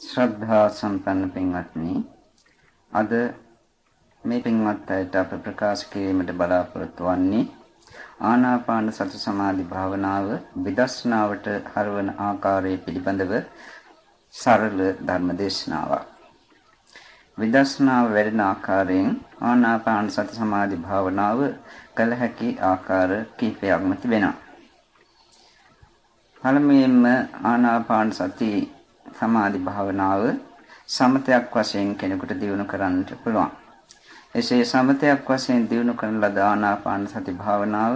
ශ්‍රද්ධා සම්පන්න පින්වත්නි අද මේ පින්වත් අයට අප ප්‍රකාශ කිරීමට බලාපොරොත්තු වන්නේ ආනාපාන සති සමාධි භාවනාව විදර්ශනාවට හරවන ආකාරය පිළිබඳව සරල ධර්ම දේශනාවක්. විදර්ශනාව වැඩෙන ආකාරයෙන් ආනාපාන සති සමාධි භාවනාව කළ හැකි ආකාර කිහිපයක්ම තිබෙනවා. පළමුවෙන්ම ආනාපාන සති සමාධි භාවනාව සමතයක් වශයෙන් කෙනෙකුට දියුණු කරන්නට පුළුවන්. එසේ සමතයක් වශයෙන් දියුණු කරන ලද ආනාපාන සති භාවනාව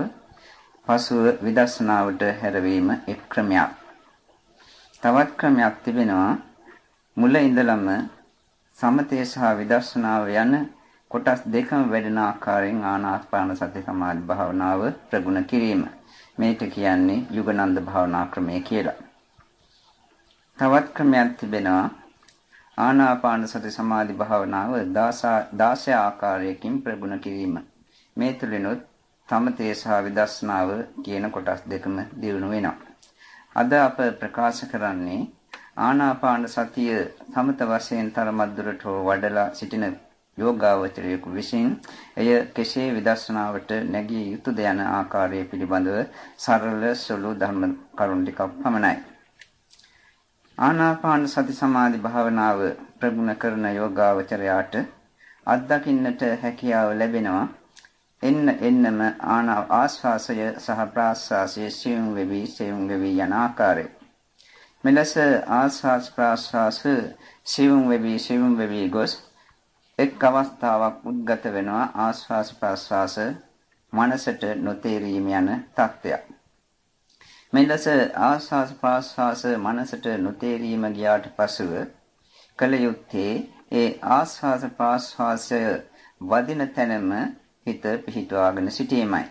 පසුව විදර්ශනාවට හැරවීම එක් ක්‍රමයක්. තවත් ක්‍රමයක් තිබෙනවා මුල ඉඳලම සමතේ සහ විදර්ශනාව යන කොටස් දෙකම වැඩෙන ආකාරයෙන් ආනාපාන සති සමාධි භාවනාව ප්‍රගුණ කිරීම. මේක කියන්නේ යුගනන්ද භාවනා ක්‍රමය කියලා. තවත් ක්‍රමයක් තිබෙනවා ආනාපාන සති සමාධි භාවනාව 16 ආකාරයකින් ප්‍රගුණ කිරීම. මේ තුලිනුත් තමතේ සහ විදර්ශනාව කියන කොටස් දෙකම දියුණු වෙනවා. අද අප ප්‍රකාශ කරන්නේ ආනාපාන සතිය තමත වශයෙන් තරමද්දුරට වඩලා සිටින යෝගාවචරයෙකු විසින් එය කෙසේ විදර්ශනාවට නැගිය යුතුද යන ආකාරය පිළිබඳව සරල සුළු ධර්ම කරුණු ටිකක් පමණයි. ආනාපාන සති සමාධි භාවනාව ප්‍රගුණ කරන යෝගාවචරයාට අත්දකින්නට හැකියාව ලැබෙනවා. එන්න එන්නම ආනා ආස්වාසය සහ ප්‍රාස්වාසය සියුම් වෙවි සියුම් වෙවි යන ආකාරය. මෙලෙස ආස්වාස් ප්‍රාස්වාස සියුම් වෙවි සියුම් වෙවි ගොස් එක් අවස්ථාවක් උද්ගත වෙනවා ආස්වාස් ප්‍රාස්වාස මනසට නොතේරීම යන තත්ත්වයක්. මෙලෙස ආස්වාස් ප්‍රාස්වාස මනසට නොතේරීම ගියාට පසුව කල යුත්තේ ඒ ආස්වාස ප්‍රාස්වාසය වදින තැනම හිත පිහිටවාගෙන සිටීමයි.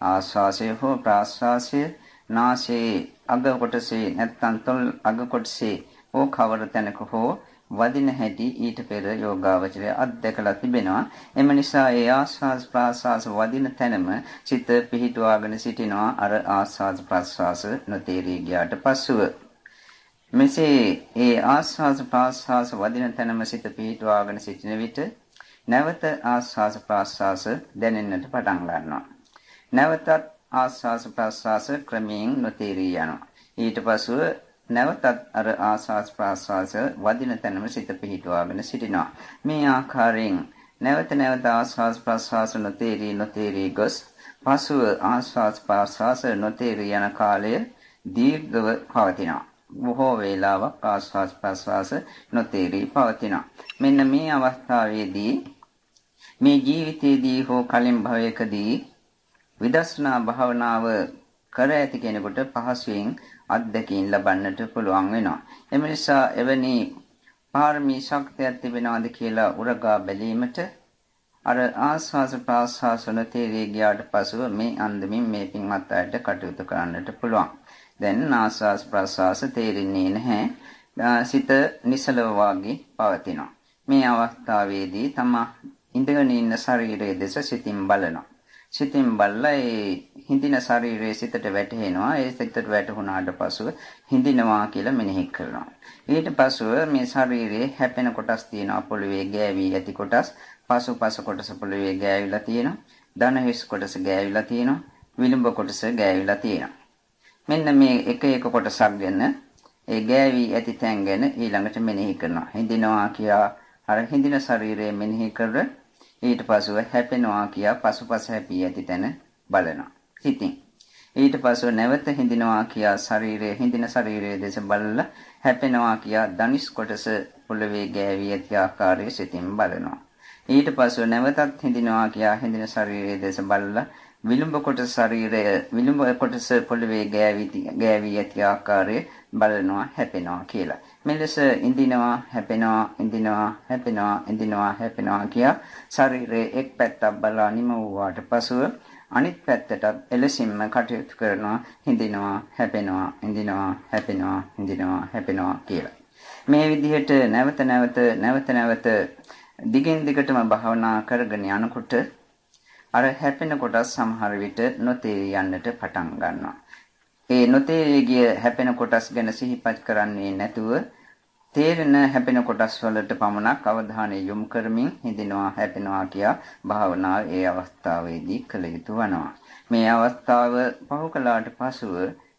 ආස්වාසය හෝ ප්‍රාස්වාසය නාසයේ අග කොටසේ නැත්නම් තොල් අග කොටසේ හෝ කවර තැනක හෝ වදින හැටි ඊට පෙර යෝගාවචරය අත්දැකලා තිබෙනවා. එම නිසා ඒ ආස්වාස් ප්‍රාස්වාස වදින තැනම සිත පිහිටුවාගෙන සිටිනවා අර ආස්වාස් ප්‍රාස්වාස නොතේරී ගියාට පසුව. මෙසේ ඒ ආස්වාස් ප්‍රාස්වාස වදින තැනම සිත පිහිටුවාගෙන සිටින විට නැවත ආස්වාස් ප්‍රාස්වාස දැනෙන්නට පටන් ගන්නවා. නැවතත් ආස්වාස් ප්‍රාස්වාස ක්‍රමයෙන් නොතේරී යනවා. ඊට පසුව නැවතත් අර ආස්වාස් ප්‍රාස්වාස වදින තැනම සිත පිහිටුවාගෙන සිටිනවා. මේ ආකාරයෙන් නැවත නැවත ආස්වාස් ප්‍රාස්වාස නොතේරී නොතේරී ගොස් පසුව ආස්වාස් ප්‍රාස්වාස නොතේරී යන කාලය දීර්ඝව පවතිනවා. බොහෝ වේලාවක් ආස්වාස් ප්‍රාස්වාස නොතේරී පවතිනවා. මෙන්න මේ අවස්ථාවේදී මේ ජීවිතයේදී හෝ කලින් භවයකදී විදර්ශනා භාවනාව කර ඇති කෙනෙකුට පහසුවෙන් අත්දැකීම් ලබන්නට පුළුවන් වෙනවා. එම නිසා එවැනි පාරමී ශක්තියක් තිබෙනවද කියලා උරගා බැලීමට අර ආස්වාස ප්‍රාස්වාස නොතේරී ගියාට පසුව මේ අන්දමින් මේ පින්වත් අයට කටයුතු කරන්නට පුළුවන්. දැන් ආස්වාස ප්‍රාස්වාස තේරෙන්නේ නැහැ. සිත නිසලව වාගේ පවතිනවා. මේ අවස්ථාවේදී තම ඉඳගෙන ඉන්න ශරීරයේ දෙස සිතින් බලනවා. සිතින් බලලා ඒ හිඳින ශරීරයේ සිතට වැටෙනවා. ඒ සිතට වැටුණාට පසුව හිඳිනවා කියලා මෙනෙහි කරනවා. ඊට පසුව මේ ශරීරයේ හැපෙන කොටස් තියෙනවා පොළවේ ගෑවි ඇති කොටස්. පසුපස කොටස පොළවේ ගෑවිලා තියෙනවා. දන හිස් කොටස ගෑවිලා තියෙනවා. විලුඹ කොටස ගෑවිලා තියෙනවා. මෙන්න මේ එක එක කොටසක් ගැන ඒ ගෑවි ඇති තැන් ගැන ඊළඟට මෙනෙහි කරනවා. හිඳිනවා කියා අර හිඳින ශරීරය මෙනෙහි කර ඊට පසුව හැපෙනවා කියා පසුපස හැපී ඇති තැන බලනවා. සිතින්. ඊට පසුව නැවත හිඳිනවා කියා ශරීරයේ හිඳින ශරීරයේ දෙස බලලා හැපෙනවා කියා දනිස් කොටස පොළවේ ගෑවී ඇති ආකාරය සිතින් බලනවා. ඊට පසුව නැවතත් හිඳිනවා කියා හිඳින ශරීරයේ දෙස බලලා විලුඹ කොටස ශරීරය විලුඹ කොටස පොළවේ ගෑවි ගෑවි ඇති ආකාරය බලනවා හැපෙනවා කියලා. මෙලෙස ඉඳිනවා හැපෙනවා ඉඳිනවා හැපෙනවා ඉඳිනවා හැපෙනවා කියා ශරීරයේ එක් පැත්තක් බලා නිම වූාට පසුව අනිත් පැත්තට එලෙසින්ම කටයුතු කරනවා හිඳිනවා හැපෙනවා ඉඳිනවා හැපෙනවා ඉඳිනවා හැපෙනවා කියලා. මේ විදිහට නැවත නැවත නැවත නැවත දිගින් දිගටම භාවනා කරගෙන යනකොට අර හැපෙන කොටස් සමහර විට නොතේරී යන්නට පටන් ගන්නවා. ඒ නොතේරී ගිය හැපෙන කොටස් ගැන සිහිපත් කරන්නේ නැතුව තේරෙන හැපෙන කොටස් වලට පමණක් අවධානය යොමු කරමින් හිඳිනවා හැපෙනවා කියා භාවනාව ඒ අවස්ථාවේදී කළ යුතු වෙනවා. මේ අවස්ථාව පහු කළාට පසුව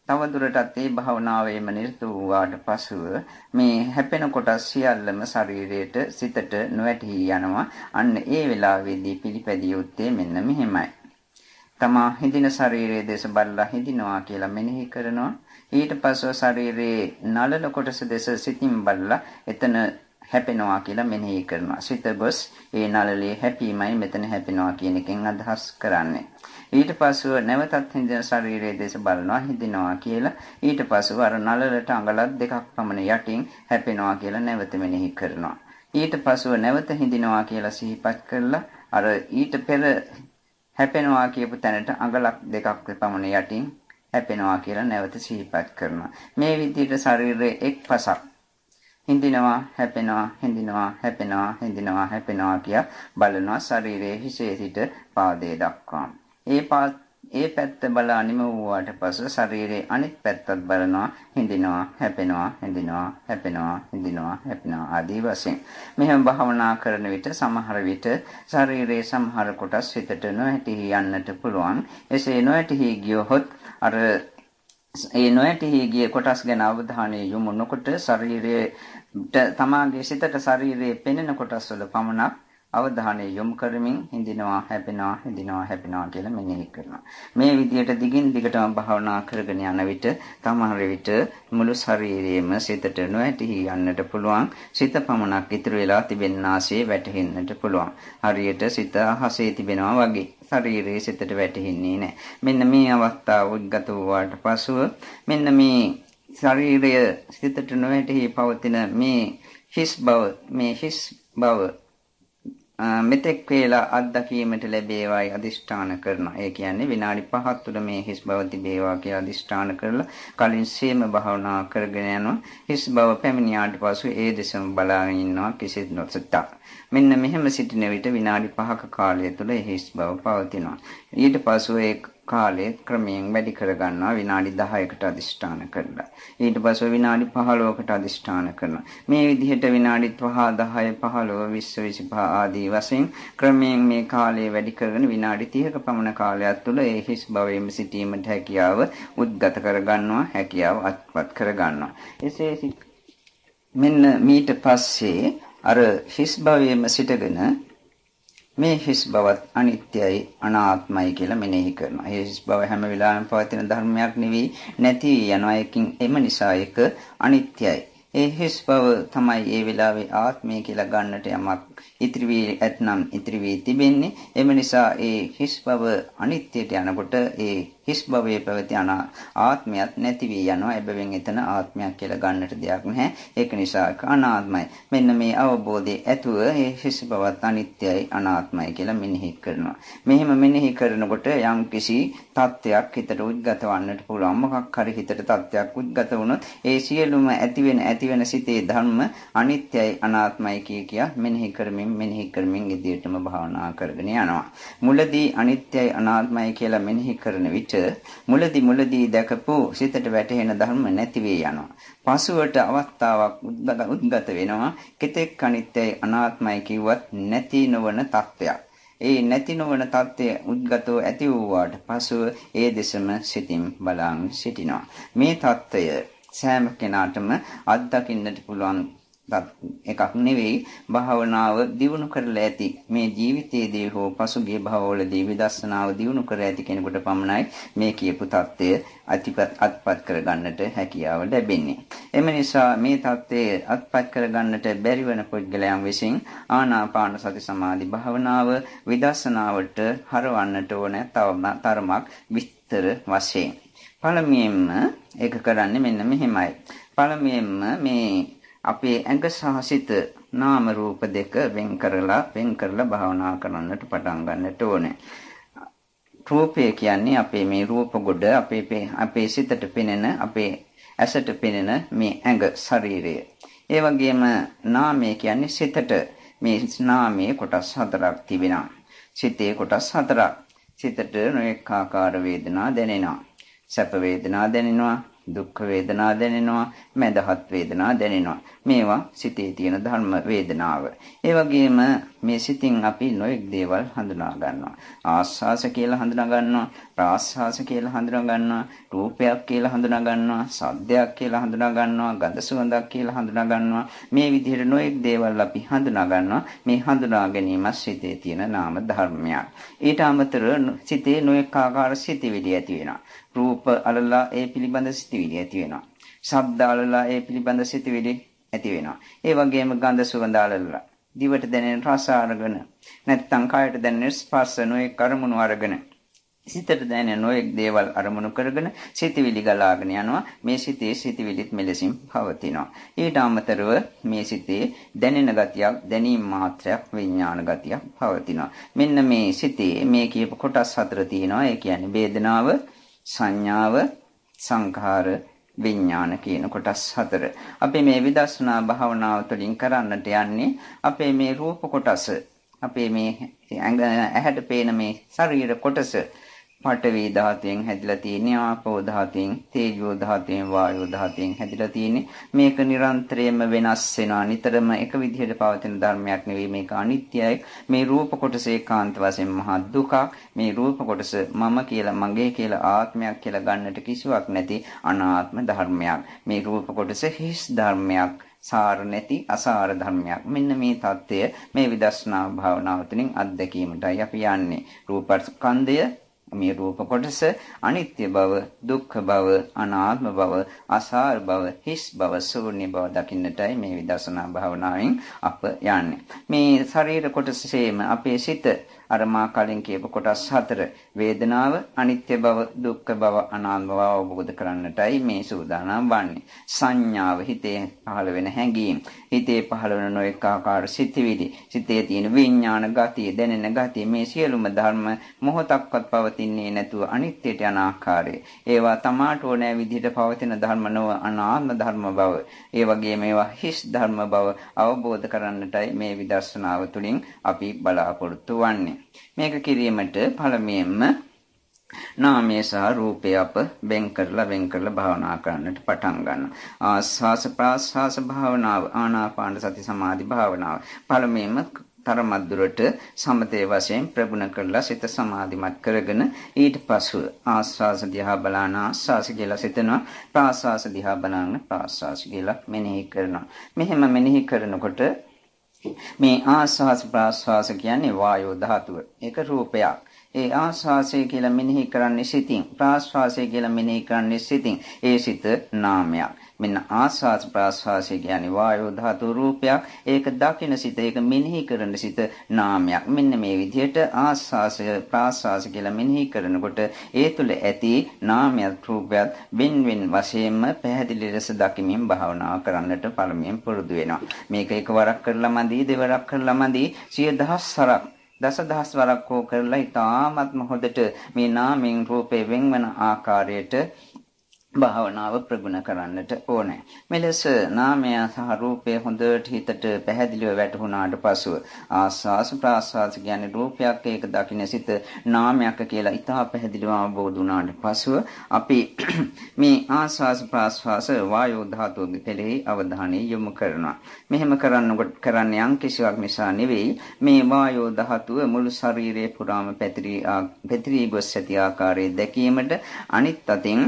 තවදුරටත් ඒ භාවනාවේම නිරත වූාට පසුව මේ හැපෙන කොටස් සියල්ලම ශරීරයට සිතට නොවැටී යනවා. අන්න ඒ වෙලාවේදී පිළිපැදිය යුත්තේ මෙන්න මෙහෙමයි. තමා හිඳින ශරීරයේ දේශ බලලා හිඳිනවා කියලා මෙනෙහි කරනවා. ඊට පස්ව ශරීරයේ නලල කොටස දෙස සිතින් බලලා එතන හැපෙනවා කියලා මෙනෙහි කරනවා. සිත ගොස් ඒ නලලේ හැපීමයි මෙතන හැපෙනවා කියන එකෙන් අදහස් කරන්නේ. ඊට පස්ව නැවතත් හිඳින ශරීරයේ දෙස බලනවා හිඳිනවා කියලා. ඊට පස්ව අර නලලට අඟලක් දෙකක් පමණ යටින් හැපෙනවා කියලා නැවත මෙනෙහි කරනවා. ඊට පස්ව නැවත හිඳිනවා කියලා සිහිපත් කරලා අර ඊට පෙර හැපෙනවා කියපු තැනට අඟලක් දෙකක් පමණ යටින් හැපෙනවා කියලා නැවත සිහිපත් කරනවා. මේ විදිහට ශරීරයේ එක් පසක් හිඳිනවා හැපෙනවා හිඳිනවා හැපෙනවා හිඳිනවා හැපෙනවා කිය බලනවා ශරීරයේ හිසේ සිට පාදයේ දක්වා. ඒ ඒ පැත්ත බලා නිම වූාට පසු ශරීරයේ අනිත් පැත්තත් බලනවා හිඳිනවා හැපෙනවා හිඳිනවා හැපෙනවා හිඳිනවා හැපෙනවා ආදී වශයෙන්. මෙහෙම භාවනා කරන විට සමහර විට ශරීරයේ සමහර කොටස් හිතට නොඇටි යන්නට පුළුවන්. එසේ නොඇටි ගියොත් අර ඒ නොඇටි ගිය කොටස් ගැන අවධානය යොමු නොකොට ශරීරයේ තමාගේ සිතට ශරීරයේ පෙනෙන කොටස් වල පමණක් අවධානය යොමු කරමින් හිඳිනවා හැපෙනවා හිඳිනවා හැපෙනවා කියලා මෙනෙහි කරනවා. මේ විදිහට දිගින් දිගටම භාවනා කරගෙන යන විට තමහර විට මුළු ශරීරයේම සිතට නොඇටි යන්නට පුළුවන්. සිත පමණක් ඉතුරු වෙලා තිබෙන්නාසේ වැටහෙන්නට පුළුවන්. හරියට සිත අහසේ තිබෙනවා වගේ. ශරීරයේ සිතට වැටෙන්නේ නැහැ. මෙන්න මේ අවස්ථාව උද්ගත වූාට පසුව මෙන්න මේ ශරීරය සිතට නොඇටි පවතින මේ හිස් බව මේ හිස් බව මෙතෙක් වේලා අත්දැකීමට ලැබේවායි අදිෂ්ඨාන කරනවා. ඒ කියන්නේ විනාඩි 5ක් තුළ මේ හිස් බව තිබේවා කියලා අදිෂ්ඨාන කරලා කලින් සීම භාවනා කරගෙන යනවා. හිස් බව පැමිණියාට පසු ඒ දෙසම බලාගෙන ඉන්නවා කිසිත් නොසතා. මෙන්න මෙහෙම සිටින විට විනාඩි 5ක කාලය තුළ හිස් බව පවතිනවා. ඊට පසු ඒ කාලය ක්‍රමයෙන් වැඩි කරගන්නවා විනාඩි 10කට අදිෂ්ඨාන කරලා. ඊට පස්ව විනාඩි 15කට අදිෂ්ඨාන කරනවා. මේ විදිහට විනාඩි 5 10 15 20 25 ආදී වශයෙන් ක්‍රමයෙන් මේ කාලය වැඩි කරගෙන විනාඩි 30ක පමණ කාලයක් තුළ ඒ හිස් භවයේම සිටීමට හැකියාව උද්ගත කරගන්නවා හැකියාව අත්පත් කරගන්නවා. එසේ මෙන්න මීට පස්සේ අර හිස් භවයේම සිටගෙන මේ හිස් බවත් අනිත්‍යයි අනාත්මයි කියලා මෙනෙහි කරනවා. ඒ හිස් බව හැම වෙලාවෙම පවතින ධර්මයක් නෙවෙයි නැති යනවා. ඒකින් එම නිසා ඒක අනිත්‍යයි. ඒ හිස් බව තමයි ඒ වෙලාවේ ආත්මය කියලා ගන්නට යමක් ඉතිරි වී ඇතනම් ඉතිරි වී තිබෙන්නේ. එම නිසා ඒ හිස් බව අනිත්‍යයට යනකොට ඒ හිස් භවයේ පැවති ආත්මයක් නැති වී යනවා. එබැවින් එතන ආත්මයක් කියලා ගන්නට දෙයක් නැහැ. ඒක නිසා අනාත්මයි. මෙන්න මේ අවබෝධයේ ඇතුව මේ හිස් භවත් අනිත්‍යයි අනාත්මයි කියලා මෙනෙහි කරනවා. මෙහෙම මෙනෙහි කරනකොට යම් කිසි තත්ත්වයක් හිතට උද්ගත වන්නට පුළුවන්. මොකක් හරි හිතට තත්ත්වයක් උද්ගත වුණොත් ඒ සියලුම ඇති වෙන ඇති වෙන සිතේ ධර්ම අනිත්‍යයි අනාත්මයි කිය කියා මෙනෙහි කරමින් මෙනෙහි කරමින් ඉදිරියටම භාවනා කරගෙන යනවා. මුලදී අනිත්‍යයි අනාත්මයි කියලා මෙනෙහි කරන විට මුලදි මුලදී දැකපු සිතට වැටහෙන ධර්ම නැති වී යනවා. පසුවට අවස්ථාවක් උද්ගත වෙනවා. කෙතෙක් අනිත්‍යයි අනාත්මයි කිව්වත් නැති නොවන තත්ත්වයක්. ඒ නැති නොවන தත්ත්වය උද්ගතව ඇති වූාට පසුව ඒ දෙසම සිතින් බලන් සිටිනවා. මේ தත්ත්වය සෑම කෙනාටම අත්දකින්නට පුළුවන් එකක් නෙවෙයි භාවනාව දියුණු කරලා ඇති. මේ ජීවිතයේදී හෝ පසුගිය භවවලදී විදර්ශනාව දියුණු කර ඇති කෙනෙකුට පමණයි මේ කියපු தත්ත්වය අතිපත් අත්පත් කරගන්නට හැකියාව ලැබෙන්නේ. එම නිසා මේ தත්ත්වය අත්පත් කරගන්නට බැරි වෙන පුද්ගලයන් විසින් ආනාපාන සති සමාධි භාවනාව විදර්ශනාවට හරවන්නට ඕන තරමක් විස්තර වශයෙන්. පළමුවෙන්ම ඒක කරන්නේ මෙන්න මෙහෙමයි. පළමුවෙන්ම මේ අපේ ඇඟ සහ සිත නාම රූප දෙක වෙන් කරලා වෙන් කරලා භාවනා කරන්නට පටන් ගන්නට ඕනේ. රූපය කියන්නේ අපේ මේ රූප ගොඩ අපේ අපේ සිතට පෙනෙන අපේ ඇසට පෙනෙන මේ ඇඟ ශරීරය. ඒ වගේම නාමය කියන්නේ සිතට මේ නාමයේ කොටස් හතරක් තිබෙනවා. සිතේ කොටස් හතරක්. සිතට නොඑක ආකාර වේදනා දැනෙනවා. සැප වේදනා දැනෙනවා. දුක් වේදනා දැනෙනවා, මැදහත් වේදනා දැනෙනවා. මේවා සිතේ තියෙන ධර්ම වේදනාව. ඒ වගේම මේ සිතින් අපි නොයෙක් දේවල් හඳුනා ගන්නවා. ආස්වාස කියලා හඳුනා ගන්නවා, ප්‍රාස්වාස කියලා හඳුනා ගන්නවා, රූපයක් කියලා හඳුනා ගන්නවා, සද්දයක් කියලා හඳුනා ගන්නවා, ගඳ සුවඳක් කියලා හඳුනා ගන්නවා. මේ විදිහට නොයෙක් දේවල් අපි හඳුනා ගන්නවා. මේ හඳුනා ගැනීම සිතේ තියෙන නාම ධර්මයක්. ඊට අමතරව සිතේ නොයෙක් ආකාර සිතිවිලි ඇති වෙනවා. රූප අලලා ඒ පිළිබඳ සිතිවිලි ඇති වෙනවා. ශබ්ද අලලා ඒ පිළිබඳ සිතිවිලි ඇති වෙනවා. ඒ වගේම ගඳ සුවඳ අලලා. දිවට දැනෙන රස අරගෙන නැත්නම් කයට දැනෙන ස්පර්ශ නොයෙක් අරමුණු අරගෙන සිතට දැනෙන නොයෙක් දේවල් අරමුණු කරගෙන සිතවිලි ගලාගෙන යනවා. මේ සිතේ සිතවිලිත් මෙලෙසින් පවතිනවා. ඊට අමතරව මේ සිතේ දැනෙන ගතියක් දැනීම මාත්‍රයක් විඥාන ගතියක් පවතිනවා. මෙන්න මේ සිතේ මේ කියපු කොටස් හතර තියෙනවා. ඒ කියන්නේ වේදනාව සංඥාව සංඛාර විඥාන කියන කොටස් හතර. අපි මේ විදර්ශනා භාවනාව තුළින් කරන්නට යන්නේ අපේ මේ රූප කොටස අපේ මේ ඇහැට පේන මේ ශරීර කොටස පඨවි ධාතුවෙන් හැදිලා තියෙන්නේ ආපෝ ධාතුවෙන් තේජෝ ධාතුවෙන් වායෝ ධාතුවෙන් හැදිලා තියෙන්නේ. මේක නිරන්තරයෙන්ම වෙනස් වෙනවා. නිතරම එක විදිහට පවතින ධර්මයක් නෙවෙයි. මේක අනිත්‍යයි. මේ රූප කොටස ඒකාන්ත වශයෙන් මහා දුකක්. මේ රූප කොටස මම කියලා මගේ කියලා ආත්මයක් කියලා ගන්නට කිසිවක් නැති අනාත්ම ධර්මයක්. මේ රූප කොටස හිස් ධර්මයක්. සාර නැති අසාර ධර්මයක්. මෙන්න මේ தත්ත්වය මේ විදර්ශනා භාවනාව තුළින් අත්දැකීමටයි අපි යන්නේ. රූපස්කන්ධය මේ රූප කොටස අනිත්‍ය බව, දුක්ඛ බව, අනාත්ම බව, අසාර බව, හිස් බව, ශූන්‍ය බව දකින්නටයි මේ විදර්ශනා භාවනාවෙන් අප යන්නේ. මේ ශරීර කොටසේම අපේ සිත අර මා කලින් කියපු කොටස් හතර. වේදනාව අනිත්‍ය බව දුක්ඛ බව අනාත්ම බව අවබෝධ කරන්නටයි මේ සූදානම් වන්නේ. සංඥාව හිතේ පහළ වෙන හැඟීම්. හිතේ පහළ වෙන නොඑක ආකාර සිතිවිලි. සිතේ තියෙන විඥාන ගතිය දැනෙන ගතිය මේ සියලුම ධර්ම මොහොතක්වත් පවතින්නේ නැතුව අනිත්‍යයට යන ආකාරය. ඒවා තමාට ඕනෑ විදිහට පවතින ධර්ම නොව අනාත්ම ධර්ම බව. ඒ වගේම ඒවා හිස් ධර්ම බව අවබෝධ කරන්නටයි මේ විදර්ශනාව තුළින් අපි බලාපොරොත්තු වන්නේ. මේක කිරීමට පළමුවෙන්ම නාමය සහ රූපය අප වෙන් කරලා වෙන් කරලා භාවනා කරන්නට පටන් ගන්නවා. ආස්වාස ප්‍රාස්වාස භාවනාව, ආනාපාන සති සමාධි භාවනාව. පළමුවෙන්ම තරමක් දුරට සමතේ වශයෙන් ප්‍රගුණ කරලා සිත සමාධිමත් කරගෙන ඊට පසුව ආස්වාස දිහා බලන ආස්වාස කියලා සිතනවා ප්‍රාස්වාස දිහා බලන ප්‍රාස්වාස කියලා මෙනෙහි කරනවා. මෙහෙම මෙනෙහි කරනකොට මේ ආස්වාස ප්‍රාස්වාස කියන්නේ වායෝ ධාතුව. ඒක රූපයක්. ඒ ආස්වාසය කියලා මෙනෙහි කරන්නේ සිතින්. ප්‍රාස්වාසය කියලා මෙනෙහි කරන්නේ සිතින්. ඒ සිත නාමයක්. මෙන්න ආස්වාස් ප්‍රාස්වාසය කියන්නේ වායෝ ධාතු රූපයක්. ඒක දකින සිත, ඒක මෙනෙහි කරන සිත නාමයක්. මෙන්න මේ විදිහට ආස්වාසය ප්‍රාස්වාසය කියලා මෙනෙහි කරනකොට ඒ තුල ඇති නාමයක් රූපයක් වෙන වෙන වශයෙන්ම පැහැදිලි ලෙස දකිමින් භාවනා කරන්නට පළමුවෙන් පුරුදු වෙනවා. මේක එකවරක් කරලා මදි, දෙවරක් කරලා මදි, සිය දහස් සරක් දසදහස් වරක් හෝ කරලා ඉතාමත්ම හොඳට මේ නාමයෙන් රූපේ වෙන්වන ආකාරයට භාවනාව ප්‍රගුණ කරන්නට ඕනේ. මෙලෙස නාමය සහ රූපය හොඳට හිතට පැහැදිලිව වැටහුණාට පසුව ආස්වාස ප්‍රාස්වාස කියන්නේ රූපයක් ඒක දකින්න සිත නාමයක් කියලා ඉතා පැහැදිලිව අවබෝධ වුණාට පසුව අපි මේ ආස්වාස ප්‍රාස්වාස වායෝ ධාතුවේ කෙරෙහි අවධානය යොමු කරනවා. මෙහෙම කරන්නකොට කරන්නේ යම් කිසිවක් නිසා නෙවෙයි මේ වායෝ ධාතුව මුළු ශරීරයේ පුරාම පැතිරී පැතිරී ගොස් ඇති ආකාරය දැකීමට අනිත් අතින්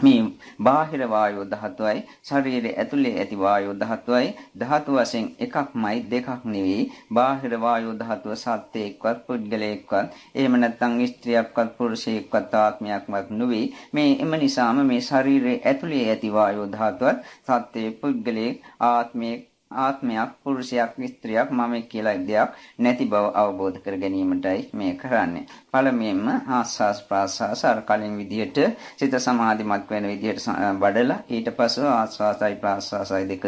මේ බාහිර වායෝ ධාතුවයි ශරීරයේ ඇතුලේ ඇති වායෝ ධාතුවයි. ධාතු වශයෙන් එකක්මයි දෙකක් නෙවෙයි. බාහිර වායෝ ධාතුව සත්‍යයක්වත් පුද්ගලයෙක්වත් එහෙම නැත්නම් ස්ත්‍රියක්වත් පුරුෂයෙක්වත් ආත්මයක්වත් නෙවෙයි. මේ එම නිසාම මේ ශරීරයේ ඇතුලේ ඇති වායෝ ධාතුවත් සත්‍යයේ පුද්ගලයෙක් ආත්මයක් ආත්මයක් පුරුෂයක් ස්ත්‍රියක් මම කියලා දෙයක් නැති බව අවබෝධ කර ගැනීමටයි මේ කරන්නේ. පළමුවෙන්ම ආස්වාස් ප්‍රාස්වාස අර කලින් විදිහට සිත සමාධිමත් වෙන විදිහට වඩලා ඊට පස්ව ආස්වාසයි ප්‍රාස්වාසයි දෙක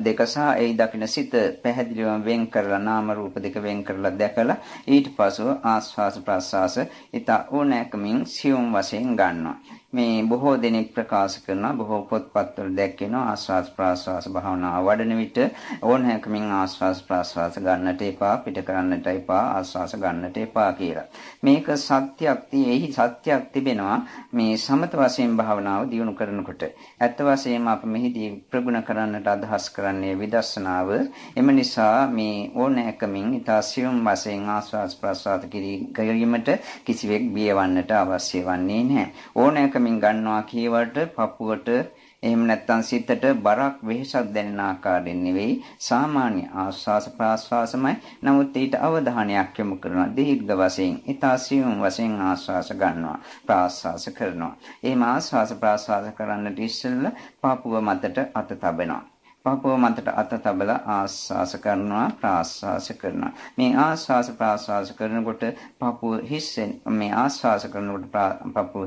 දෙක සහ ඒ දකින්න සිත පැහැදිලිවම වෙන් කරලා නාම රූප දෙක වෙන් කරලා දැකලා ඊට පස්ව ආස්වාස ප්‍රාස්වාස ඊට ඕනෑකමින් සියුම් වශයෙන් ගන්නවා. මේ බොහෝ දෙනෙක් ප්‍රකාශ කරන බොහෝ පොත්පත්වල දැක්කෙනවා ආස්වාස් ප්‍රාස්වාස භාවනාව වඩන විට ඕනෑකමින් ආස්වාස් ප්‍රාස්වාස ගන්නට එපා පිට කරන්නට එපා ආස්වාස ගන්නට එපා කියලා. මේක සත්‍යයක් තියෙහි සත්‍යයක් තිබෙනවා මේ සමත වශයෙන් භාවනාව දියුණු කරනකොට. ඇත්ත වශයෙන්ම අප මෙහිදී ප්‍රගුණ කරන්නට අදහස් කරන්නේ විදර්ශනාව. එම නිසා මේ ඕනෑකමින් ඊට සියුම් වශයෙන් ආස්වාස් ප්‍රාස්වාස කිරීමට කිසිවෙක් බියවන්නට අවශ්‍ය වන්නේ නැහැ. ඕනෑකමින් තරමින් ගන්නවා කියවට පපුවට එහෙම නැත්නම් සිතට බරක් වෙහසක් දැනෙන ආකාරයෙන් නෙවෙයි සාමාන්‍ය ආස්වාස ප්‍රාස්වාසමයි. නමුත් ඊට අවධානයක් යොමු කරනවා. දීර්ඝ වශයෙන් ඊතාසියුම් වශයෙන් ආස්වාස ගන්නවා ප්‍රාස්වාස කරනවා. එහෙම ආස්වාස ප්‍රාස්වාස කරන්නට ඉස්සෙල්ලා පපුව මතට අත තබනවා. පපුව මතට අත තබලා ආස්වාස කරනවා ප්‍රාස්වාස කරනවා. මේ ආස්වාස ප්‍රාස්වාස කරනකොට පපුව හිස්සෙන් මේ ආස්වාස කරනකොට පපුව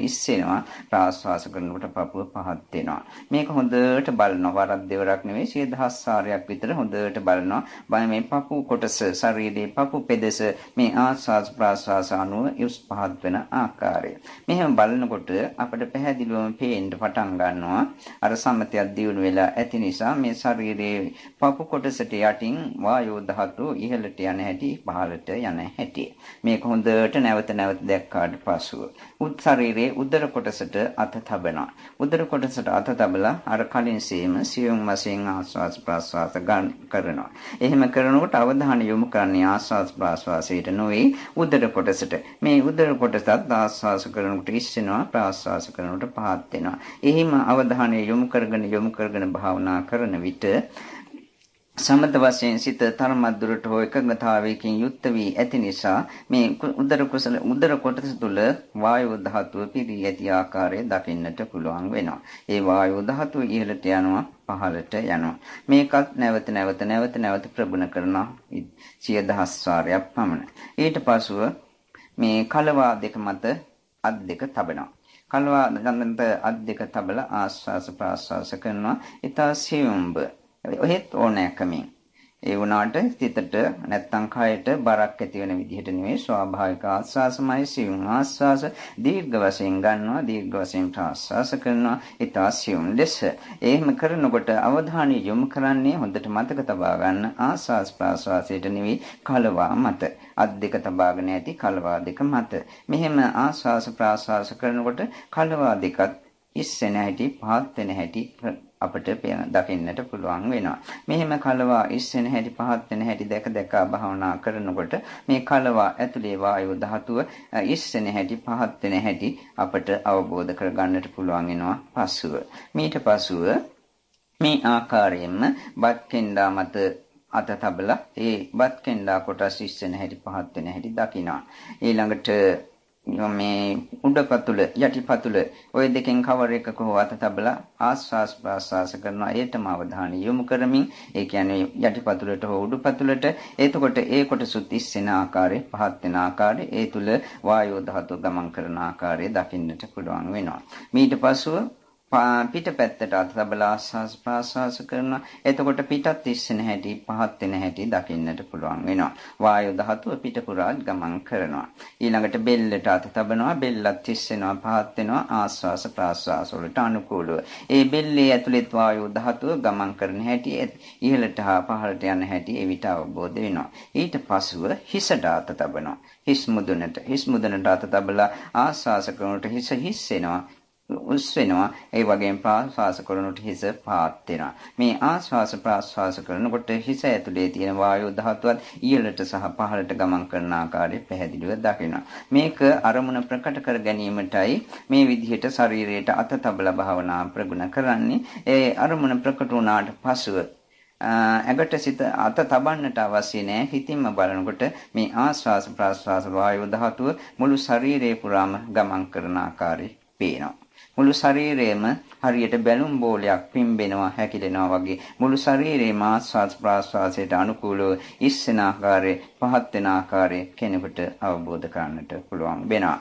ඉස්සෙනවා. ප්‍රාස්වාස කරනකොට පපුව පහත් වෙනවා. මේක හොඳට බලනවා. වරක් දෙවරක් නෙවෙයි සිය දහස් සාරයක් විතර හොඳට බලනවා. බය මේ පපුව කොටස ශරීරයේ පපුව පෙදෙස මේ ආස්වාස ප්‍රාස්වාස අනුව යොස් පහත් වෙන ආකාරය. මෙහෙම බලනකොට අපිට පැහැදිලිවම පේන්න පටන් ගන්නවා. අර සම්මතයක් දියුණු වෙලා ඇති නිසා මේ ශරීරයේ පපු කොටසට යටින් වායෝ ධාතුව ඉහළට යන හැටි පහළට යන හැටි. මේක හොඳට නැවත නැවත දැක්කාට පසුව. උත් ශරීරයේ උදර කොටසට අත තබනවා. උදර කොටසට අත තබලා අර කලින් සීම සියුම් වශයෙන් ආස්වාස් ප්‍රාස්වාස ගන්න කරනවා. එහෙම කරනකොට අවධානය යොමු කරන්නේ ආස්වාස් ප්‍රාස්වාසයට නොවේ උදර කොටසට. මේ උදර කොටසත් ආස්වාස කරනකොට ඉස්සෙනවා ප්‍රාස්වාස කරනකොට පහත් වෙනවා. එහිම අවධානය යොමු කරගෙන යොමු කරගෙන භාවනා භාවනා කරන විට සමත වශයෙන් සිත තරමක් දුරට හෝ එකඟතාවයකින් යුක්ත වී ඇති නිසා මේ උදර කුසල උදර කොටස තුල වායු ධාතුව පිරී ඇති ආකාරය දකින්නට පුළුවන් වෙනවා. ඒ වායු ධාතුව ඉහළට යනවා පහළට යනවා. මේකත් නැවත නැවත නැවත නැවත ප්‍රගුණ කරන සිය දහස් වාරයක් පමණ. ඊට පසුව මේ කලවා දෙක මත අත් දෙක තබනවා. කලවා ගන්නට අත් දෙක තබලා ආස්වාස ප්‍රාස්වාස කරනවා. ඊට සියුම්බ. ඔහෙත් ඕනෑකමින්. ඒ වුණාට සිතට නැත්තම් කයට බරක් ඇති වෙන විදිහට නෙවෙයි ස්වාභාවික ආස්වාසමයි සියුම් ආස්වාස දීර්ඝ වශයෙන් ගන්නවා දීර්ඝ වශයෙන් ප්‍රාස්වාස කරනවා ඊට සියුම් ලෙස එහෙම කරනකොට අවධානය යොමු කරන්නේ හොඳට මතක තබා ගන්න ආස්වාස් ප්‍රාස්වාසයට නෙවෙයි කලවා මත අත් දෙක තබාගෙන ඇති කලවා දෙක මත. මෙහෙම ආස්වාස ප්‍රාස්වාස කරනකොට කලවා දෙකත් ඉස්සෙන හැටි පහත් වෙන හැටි අපිට දකින්නට පුළුවන් වෙනවා. මෙහෙම කලවා ඉස්සෙන හැටි පහත් වෙන හැටි දැක දැක භාවනා කරනකොට මේ කලවා ඇතුලේ වායු ධාතුව ඉස්සෙන හැටි පහත් වෙන හැටි අපිට අවබෝධ කරගන්නට පුළුවන් වෙනවා පසුව. මීට පසුව මේ ආකාරයෙන්ම බත් කෙන්ඩා මත අත තබලා ඒ බත් කෙන්ඩා කොටස් ඉස්සෙන හැටි පහත් වෙන හැටි දකිනවා. ඊළඟට මේ උඩපතුල යටිපතුල ওই දෙකෙන් කවර එකක හෝ අත තබලා ආස්වාස් ප්‍රාස්වාස කරනවා ඒටම අවධානය යොමු කරමින් ඒ කියන්නේ යටිපතුලට හෝ උඩුපතුලට එතකොට ඒ කොටසුත් ඉස්සෙන ආකාරය පහත් වෙන ආකාරය ඒ තුල වායෝ ධාතුව ගමන් කරන ආකාරය දකින්නට පුළුවන් වෙනවා. ඊට පසුව පිටපැත්තට අත තබලා ආස්වාස් ප්‍රාස්වාස කරනවා. එතකොට පිටත් ඉස්සෙන හැටි පහත් වෙන හැටි දකින්නට පුළුවන් වෙනවා. වායු ධාතුව පිට පුරා ගමන් කරනවා. ඊළඟට බෙල්ලට අත තබනවා. බෙල්ලත් ඉස්සෙනවා පහත් වෙනවා ආස්වාස ප්‍රාස්වාස වලට අනුකූලව. ඒ බෙල්ලේ ඇතුළේ වායු ධාතුව ගමන් කරන හැටි ඉහළට හා පහළට යන හැටි එවිට අවබෝධ වෙනවා. ඊට පසුව හිසට අත තබනවා. හිස් මුදුනට හිස් මුදුනට අත තබලා ආස්වාස කරනකොට හිස හිස්සෙනවා. උස් වෙනවා. ඒ වගේම ප්‍රාශ්වාස කරනකොට හිස පාත් වෙනවා. මේ ආශ්වාස ප්‍රාශ්වාස කරනකොට හිස ඇතුලේ තියෙන වායු ධාතුවත් ඉහළට සහ පහළට ගමන් කරන ආකාරය පැහැදිලිව දකිනවා. මේක අරමුණ ප්‍රකට කර ගැනීමටයි මේ විදිහට ශරීරයට අත තබලා භාවනා ප්‍රගුණ කරන්නේ. ඒ අරමුණ ප්‍රකට වුණාට පසුව ඇඟට සිත අත තබන්නට අවශ්‍ය නැහැ හිතින්ම බලනකොට මේ ආශ්වාස ප්‍රාශ්වාස වායු ධාතුව මුළු ශරීරේ පුරාම ගමන් කරන ආකාරය පේනවා. මුළු ශරීරයම හරියට බැලුම් බෝලයක් පිම්බෙනවා හැකිලෙනවා වගේ මුළු ශරීරේම ආස්වාස් ප්‍රාස්වාසයට අනුකූලව ඉස්සෙන ආකාරයේ පහත් වෙන ආකාරයේ කෙනෙකුට අවබෝධ කරගන්නට පුළුවන් වෙනවා.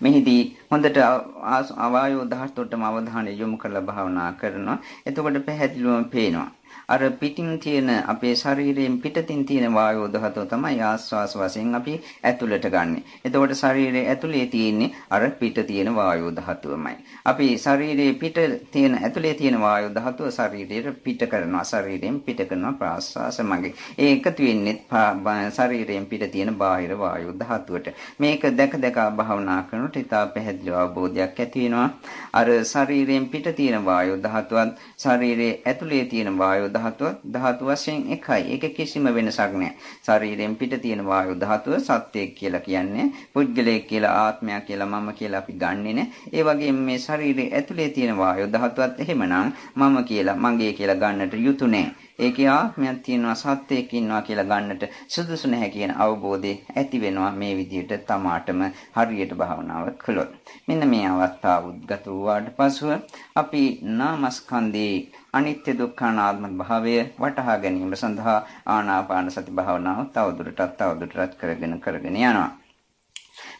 මෙහිදී හොඳට ආවායෝ ධාතුවටම අවධානය යොමු කරලා භාවනා කරනවා. එතකොට පැහැදිලිවම පේනවා. අර පිටින් තියෙන අපේ ශරීරයෙන් පිටතින් තියෙන වායෝ ධාතුව තමයි ආස්වාස වශයෙන් අපි ඇතුළට ගන්නෙ. එතකොට ශරීරයේ ඇතුලේ තියෙන්නේ අර පිට තියෙන වායෝ ධාතුවමයි. අපි ශරීරයේ පිට තියෙන ඇතුලේ තියෙන වායෝ ධාතුව ශරීරයට පිට කරනවා. ශරීරයෙන් පිට කරනවා ප්‍රාස්වාස මගේ. ඒ එකතු වෙන්නේ ශරීරයෙන් පිට තියෙන බාහිර වායෝ ධාතුවට. මේක දැක දැක භාවනා කරනකොට ඉතා පැහැදිලි අවබෝධයක් ඇති වෙනවා. අර ශරීරයෙන් පිට තියෙන වායෝ ධාතුවත් ශරීරයේ ඇතුලේ තියෙන වායෝ ධාතුව ධාතු වශයෙන් එකයි. ඒක කිසිම වෙනසක් නැහැ. ශරීරයෙන් පිට තියෙන වායු ධාතුව සත්‍යයක් කියලා කියන්නේ පුද්ගලයෙක් කියලා ආත්මයක් කියලා මම කියලා අපි ගන්නෙ නෑ. ඒ වගේම මේ ශරීරයේ ඇතුලේ තියෙන වායු ධාතුවත් එහෙමනම් මම කියලා මගේ කියලා ගන්නට යුතු නෑ. ඒකේ ආත්මයක් තියෙනවා සත්‍යයක් ඉන්නවා කියලා ගන්නට සුදුසු නැහැ කියන අවබෝධය ඇති වෙනවා මේ විදිහට තමාටම හරියට භාවනාව කළොත්. මෙන්න මේ අවස්ථාව උද්ගත වූාට පසුව අපි නාමස්කන්ධේ අනිත්‍ය දුක්ඛ අනාත්ම භාවය වටහා ගැනීම සඳහා ආනාපාන සති භාවනාව තවදුරටත් තවදුරටත් කරගෙන කරගෙන යනවා.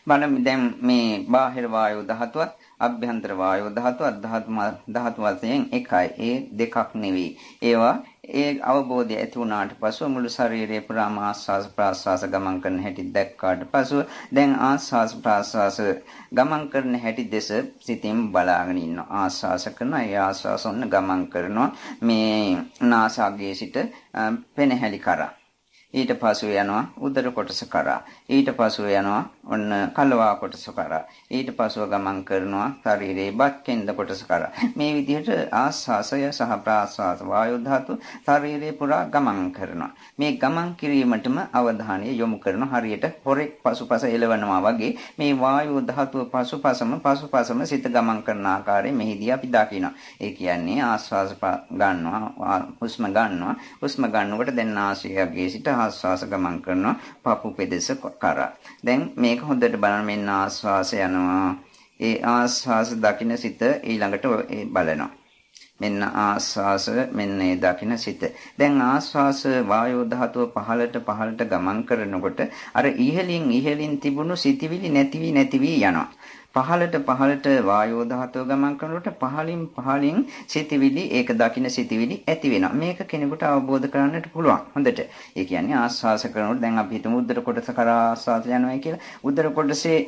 බලමු දැන් මේ බාහිර වායු ධාතුවත් අභ්‍යන්තර වායු ධාතුවත් ධාතු වශයෙන් එකයි. ඒ දෙකක් නෙවෙයි. ඒවා ඒ අවබෝධය ඇති වුණාට පසුව මුළු ශරීරයේ පුරාම ආස්වාස ප්‍රාස්වාස ගමන් කරන හැටි දැක්කාට පසුව දැන් ආස්වාස ප්‍රාස්වාස ගමන් කරන හැටි දෙස සිතින් බලාගෙන ඉන්නවා ආස්වාස කරනවා ඒ ආස්වාස ඔන්න ගමන් කරනවා මේ නාසාගයේ සිට පෙනහැලි කරා ඊට පස්ව යනවා උදර කොටස කරා. ඊට පස්ව යනවා ඔන්න කලවා කොටස කරා. ඊට පස්ව ගමන් කරනවා ශරීරයේ බත් කෙන්ද කොටස කරා. මේ විදිහට ආස්වාසය සහ ප්‍රාස්වාස වායු ධාතු ශරීරේ පුරා ගමන් කරනවා. මේ ගමන් කිරීමටම අවධානය යොමු කරන හරියට හොරෙක් පසුපස එලවනවා වගේ මේ වායු ධාතුව පසුපසම පසුපසම සිත ගමන් කරන ආකාරය මෙහිදී අපි දකිනවා. ඒ කියන්නේ ආස්වාස ගන්නවා හුස්ම ගන්නවා. හුස්ම ගන්නකොට දැන් නාසයගේ සිට ආස්වාස ගමන් කරනවා පපු පෙදෙස කරා. දැන් මේක හොඳට බලන්න මෙන්න ආස්වාස යනවා. ඒ ආස්වාස දකින්න සිත ඊළඟට බලනවා. මෙන්න ආස්වාස මෙන්න ඒ දකින්න සිත. දැන් ආස්වාස වායෝ ධාතුව පහළට පහළට ගමන් කරනකොට අර ඉහලින් ඉහලින් තිබුණු සිතිවිලි නැතිවි නැතිවි යනවා. පහළට පහළට වායෝ ධාතුව ගමන් කරනකොට පහළින් පහළින් සිතවිලි ඒක දකින්න සිතවිලි ඇති වෙනවා. මේක කෙනෙකුට අවබෝධ කරගන්නට පුළුවන්. හොඳට. ඒ කියන්නේ ආස්වාස කරනකොට දැන් අපි හිතමු උද්දර කොටස කරා ආස්වාස යනවා කියලා. උද්දර කොටසේ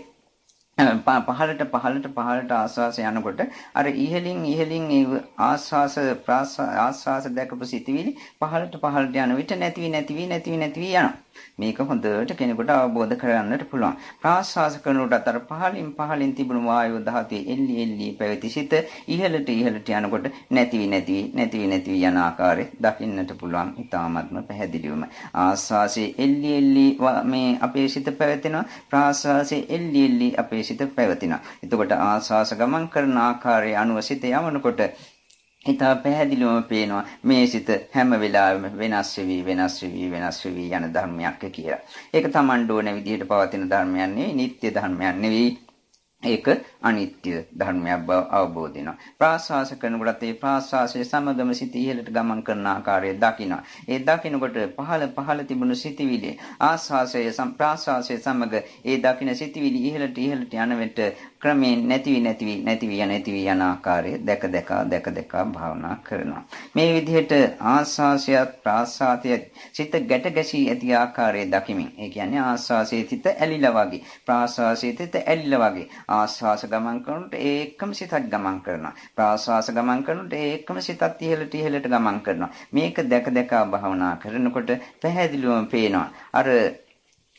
පහළට පහළට පහළට ආස්වාස යනකොට අර ඉහලින් ඉහලින් ආස්වාස ආස්වාස දැකපු සිතවිලි පහළට පහළට යන විට නැතිවි නැතිවි නැතිවි නැතිවි යනවා. මේක හොඳට කෙනෙකුට අවබෝධ කරගන්නට පුළුවන්. ප්‍රාශ්වාස කරනකොට අතර පහලින් පහලින් තිබුණු වායු දහතේ එල්ලි එල්ලි පැවති සිත ඉහළට ඉහළට යනකොට නැතිවි නැතිවි නැතිවි නැතිවි යන ආකාරය දකින්නට පුළුවන්. ඊ타ත්ම පැහැදිලිවම. ආස්වාසේ එල්ලි එල්ලි මේ අපේ සිත පැවතෙනවා. ප්‍රාශ්වාසේ එල්ලි එල්ලි අපේ සිත පැවතිනවා. එතකොට ආස්වාස ගමන් කරන ආකාරයේ අනුව සිත යවනකොට හිතා පැහැදිලිවම පේනවා මේ සිත හැම වෙලාවෙම වෙනස් වෙවි වෙනස් වෙවි වෙනස් වෙවි යන ධර්මයක් කියලා. ඒක Tamand ඕන විදිහට පවතින ධර්මයක් නෙවෙයි, නිට්ටය ධර්මයක් නෙවෙයි. ඒක අනිත්‍ය ධර්මයක් බව අවබෝධ වෙනවා. ප්‍රාශ්වාස කරනකොටත් ඒ ප්‍රාශ්වාසයේ සමගම සිත ඉහළට ගමන් කරන ආකාරය දකිනවා. ඒ දකිනකොට පහළ පහළ තිබුණු සිතවිලි ආශ්වාසයේ ප්‍රාශ්වාසයේ සමග ඒ දකින සිතවිලි ඉහළට ඉහළට යන විට ක්‍රමයෙන් නැතිවි නැතිවි නැතිවි යන නැතිවි යන ආකාරය දැක දැක දැක දැක භාවනා කරනවා. මේ විදිහට ආස්වාසයත් ප්‍රාස්වාසයත් සිත ගැට ගැසී ඇති ආකාරය දකිමින්. ඒ කියන්නේ ආස්වාසයේ සිත ඇලිලා වගේ, ප්‍රාස්වාසයේ සිත ඇලිලා වගේ. ආස්වාස ගමන් කරනකොට ඒකම සිතක් ගමන් කරනවා. ප්‍රාස්වාස ගමන් කරනකොට ඒකම සිතත් ඉහළට ඉහළට ගමන් කරනවා. මේක දැක දැක භාවනා කරනකොට පැහැදිලිවම පේනවා. අර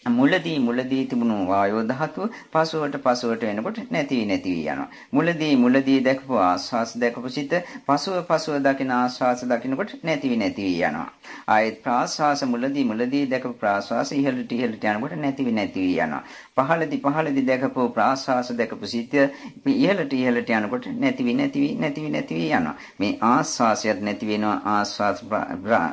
මුලදී මුලදී තිබුණු වායෝ ධාතුව පසුවට පසුවට එනකොට නැති නැති යනවා. මුලදී මුලදී දැකපු ආස්වාස් දැකපු සිත පසුව පසුව දකින ආස්වාස් දකිනකොට නැති නැති යනවා. ආයෙත් ප්‍රාස්වාස මුලදී මුලදී දැකපු ප්‍රාස්වාස ඉහළට ඉහළට යනකොට නැති නැති යනවා. පහළදී පහළදී දැකපු ප්‍රාස්වාස දැකපු සිත ඉහළට ඉහළට යනකොට නැති නැති නැති නැති යනවා. මේ ආස්වාසයත් නැති වෙනවා ආස්වාස්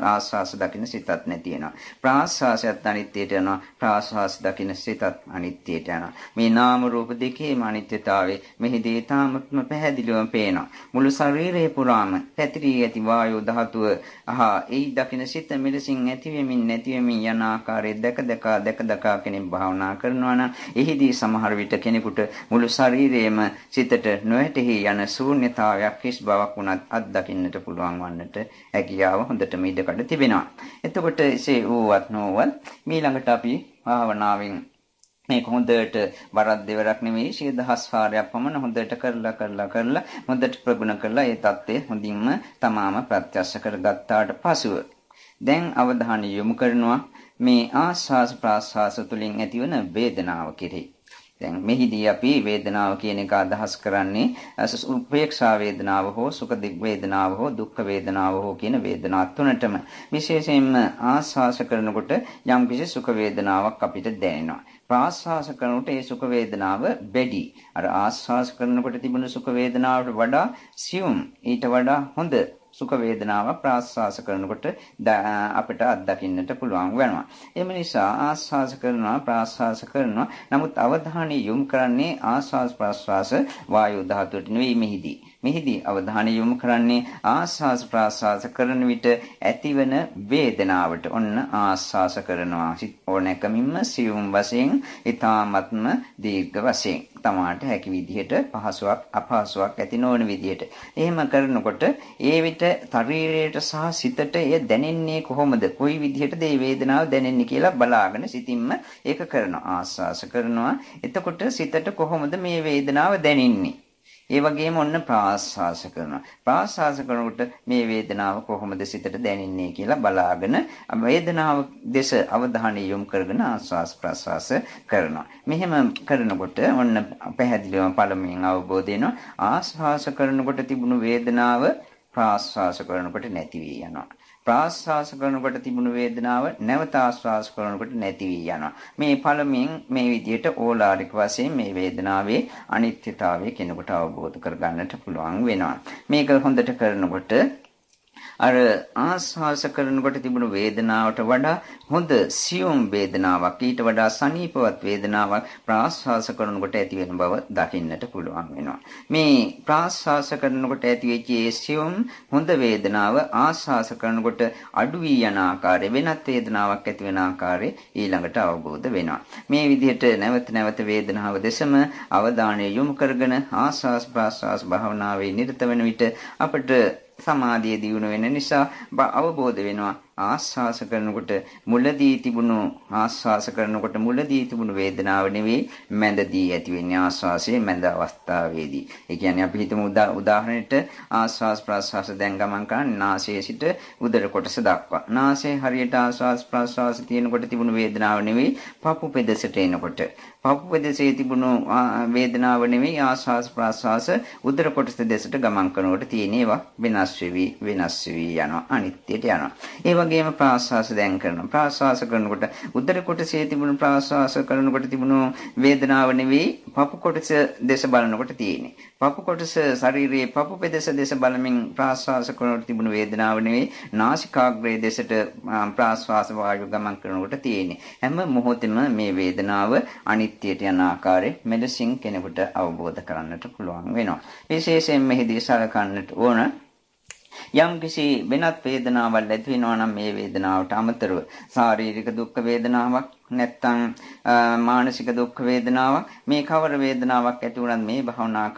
ආස්වාස් දකින සිතත් නැති වෙනවා. ප්‍රාස්වාසයත් අනිත්‍යයට යනවා. ආස්වාස් දකින සිතත් අනිත්‍යයට යනවා. මේ නාම රූප දෙකේම අනිත්‍යතාවය මෙහිදී තාමත්ම පැහැදිලිවම පේනවා. මුළු ශරීරය පුරාම පැතිරී ඇති වායෝ ධාතුව අහා ඒ දකින සිත මිලසින් ඇතිවෙමින් නැතිවෙමින් යන ආකාරය දැක දැක දැක දැක කෙනෙක් භාවනා කරනවා නම් එහිදී සමහර විට කෙනෙකුට මුළු ශරීරයේම සිතට නොඇතෙහි යන ශූන්‍යතාවයක් හිස් බවක් උනත් අත්දකින්නට පුළුවන් වන්නට හැකියාව හොඳටම ඉඩකඩ තිබෙනවා. එතකොට එසේ වූවත් නොවත් මීළඟට අපි භාවනාවෙන් මේක හොඳට වරක් දෙවරක් නෙවෙයි සිය දහස් වාරයක් පමණ හොඳට කරලා කරලා කරලා හොඳට ප්‍රගුණ කරලා ඒ தත්ත්වය හොඳින්ම තමාම ප්‍රත්‍යක්ෂ කරගත්තාට පසුව දැන් අවධානය යොමු කරනවා මේ ආස්වාස ප්‍රාස්වාස තුලින් ඇතිවන වේදනාව කෙරෙහි. දැන් මෙහිදී අපි වේදනාව කියන එක අදහස් කරන්නේ උපේක්ෂා වේදනාව හෝ සුඛ දිග් වේදනාව හෝ දුක්ඛ වේදනාව හෝ කියන වේදනා තුනටම විශේෂයෙන්ම ආස්වාස කරනකොට යම් කිසි සුඛ වේදනාවක් අපිට දැනෙනවා. ප්‍රාශ්වාස කරනකොට ඒ සුඛ වේදනාව බැඩි. අර ආශ්වාස කරනකොට තිබුණු සුඛ වේදනාවට වඩා සියුම් ඊට වඩා හොඳ සුඛ වේදනාව ප්‍රාශ්වාස කරනකොට අපිට අත්දකින්නට පුළුවන් වෙනවා. එම නිසා ආශ්වාස කරනවා ප්‍රාශ්වාස කරනවා. නමුත් අවධානය යොමු කරන්නේ ආශ්වාස ප්‍රාශ්වාස වායු ධාතුවට නෙවෙයි මෙහිදී. මෙහිදී අවධානය යොමු කරන්නේ ආස්වාස ප්‍රාස්වාස කරන විට ඇතිවන වේදනාවට. ඔන්න ආස්වාස කරනවා. ඕනෑකමින්ම සියුම් වශයෙන්, ඊ타ත්ම දීර්ඝ වශයෙන් තමාට හැකි විදිහට පහසුවක් අපහසුවක් ඇති නොවන විදිහට. එහෙම කරනකොට ඒ විට ශරීරයට සහ සිතට එය දැනෙන්නේ කොහොමද? කොයි විදිහටද මේ වේදනාව දැනෙන්නේ කියලා බලාගෙන සිතින්ම ඒක කරනවා. ආස්වාස කරනවා. එතකොට සිතට කොහොමද මේ වේදනාව දැනෙන්නේ? ඒ වගේම ඔන්න ප්‍රාශ්වාස කරනවා. ප්‍රාශ්වාස කරනකොට මේ වේදනාව කොහොමද සිතට දැනෙන්නේ කියලා බලාගෙන වේදනාව දෙස අවධානය යොමු කරගෙන ආශ්වාස ප්‍රාශ්වාස කරනවා. මෙහෙම කරනකොට ඔන්න පැහැදිලිවම පළමුවෙන් අවබෝධ වෙනවා ආශ්වාස කරනකොට තිබුණු වේදනාව ප්‍රාශ්වාස කරනකොට නැති වී යනවා. ප්‍රාශ්වාස කරනකොට තිබුණු වේදනාව නැවත ආශ්වාස කරනකොට නැති වී යනවා. මේ පළමුවෙන් මේ විදිහට ඕලාරික වශයෙන් මේ වේදනාවේ අනිත්‍යතාවය කෙනෙකුට අවබෝධ කරගන්නට පුළුවන් වෙනවා. මේක හොඳට කරනකොට අර ආස්වාස කරනකොට තිබුණු වේදනාවට වඩා හොඳ සියුම් වේදනාවක් ඊට වඩා සනීපවත් වේදනාවක් ප්‍රාස්වාස කරනකොට ඇති වෙන බව දකින්නට පුළුවන් වෙනවා. මේ ප්‍රාස්වාස කරනකොට ඇති වෙච්ච ඒ සියුම් හොඳ වේදනාව ආස්වාස කරනකොට අඩු වී යන ආකාරය වෙනත් වේදනාවක් ඇති වෙන ආකාරය ඊළඟට අවබෝධ වෙනවා. මේ විදිහට නැවත නැවත වේදනාව දෙසම අවධානය යොමු කරගෙන ආස්වාස් ප්‍රාස්වාස් භාවනාවේ නිරත වෙන විට අපට සමාධිය දියුණු වෙන නිසා අවබෝධ වෙනවා. ආස්වාස කරනකොට මුලදී තිබුණු ආස්වාස කරනකොට මුලදී තිබුණු වේදනාව නෙවෙයි මැදදී ඇති වෙන්නේ ආස්වාසයේ මැද අවස්ථාවේදී. ඒ කියන්නේ අපි හිතමු උදාහරණයට ආස්වාස් ප්‍රාස්වාස දැන් ගමන් කරන්නේ නාසයේ සිට උදර කොටස දක්වා. නාසයේ හරියට ආස්වාස් ප්‍රාස්වාස තියෙනකොට තිබුණු වේදනාව නෙවෙයි පපු පෙදෙසට එනකොට. පපු පෙදෙසේ තිබුණු වේදනාව නෙවෙයි ආස්වාස් ප්‍රාස්වාස උදර කොටස දෙසට ගමන් කරනකොට තියෙන ඒවා වෙනස් වෙවි වෙනස් වෙවි යනවා අනිත්‍යයට යනවා. ඒ වගේම ප්‍රාශ්වාස දැන් කරනවා. ප්‍රාශ්වාස කරනකොට උදර කොටසේ තිබුණු ප්‍රාශ්වාස කරනකොට තිබුණු වේදනාව නෙවෙයි පපු කොටස දෙස බලනකොට තියෙන්නේ. පපු කොටස ශරීරයේ පපු පෙදෙස දෙස බලමින් ප්‍රාශ්වාස කරනකොට තිබුණු වේදනාව නෙවෙයි නාසිකාග්‍රයේ දෙසට ප්‍රාශ්වාස වායු ගමන් කරනකොට තියෙන්නේ. හැම මොහොතෙම මේ වේදනාව අනිත්‍යයට යන ආකාරය මෙලෙසින් කෙනෙකුට අවබෝධ කරන්නට පුළුවන් වෙනවා. විශේෂයෙන් මෙහිදී සලකන්නට ඕන යම් කිසි වෙනත් වේදනාවක් ඇති වෙනවා නම් මේ වේදනාවට අමතරව ශාරීරික දුක් වේදනාවක් නැත්තම් මානසික දුක් වේදනාවක් මේ කවර වේදනාවක් ඇති වුණත් මේ භවනා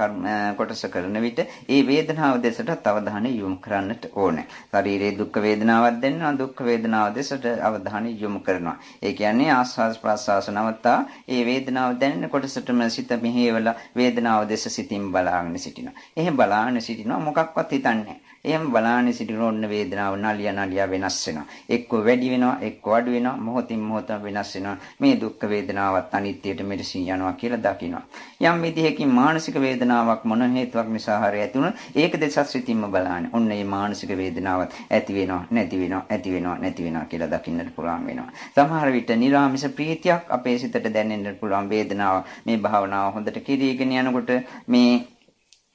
කොටස කරන විට ඒ වේදනාව දෙසට අවධානය යොමු කරන්නට ඕනේ. ශරීරයේ දුක් වේදනාවක් දැනෙනවා දුක් වේදනාව දෙසට අවධානය යොමු කරනවා. ඒ කියන්නේ ආස්වාස් ප්‍රාස්වාස නවත්තා ඒ වේදනාව දැනෙන කොටසටම සිත මෙහෙवला වේදනාව දෙස සිතින් බලාගෙන සිටිනවා. එහෙම බලාගෙන සිටිනවා මොකක්වත් හිතන්නේ එහෙම බලාගෙන සිටින ඔන්න වේදනාව නලිය නලිය වෙනස් වෙනවා. එක්ක වැඩි වෙනවා, එක්ක අඩු වෙනවා, මොහොතින් මොහොත වෙනස් වෙනවා. මේ දුක් වේදනාවත් අනිත්‍යයට මෙලසින් යනවා කියලා දකිනවා. යම් විදිහකින් මානසික වේදනාවක් මොන හේතුවක් නිසා හරි ඇති වුණා, ඒක දෙසස් සිතින්ම බලන්න. ඔන්න මේ මානසික වේදනාවත් ඇති වෙනවා, නැති වෙනවා, ඇති වෙනවා, නැති වෙනවා කියලා දකින්නට පුළුවන් වෙනවා. සමහර විට නිරාමිස ප්‍රීතියක් අපේ සිතට දැනෙන්නට පුළුවන් වේදනාව. මේ භාවනාව හොඳට කිරීගෙන යනකොට මේ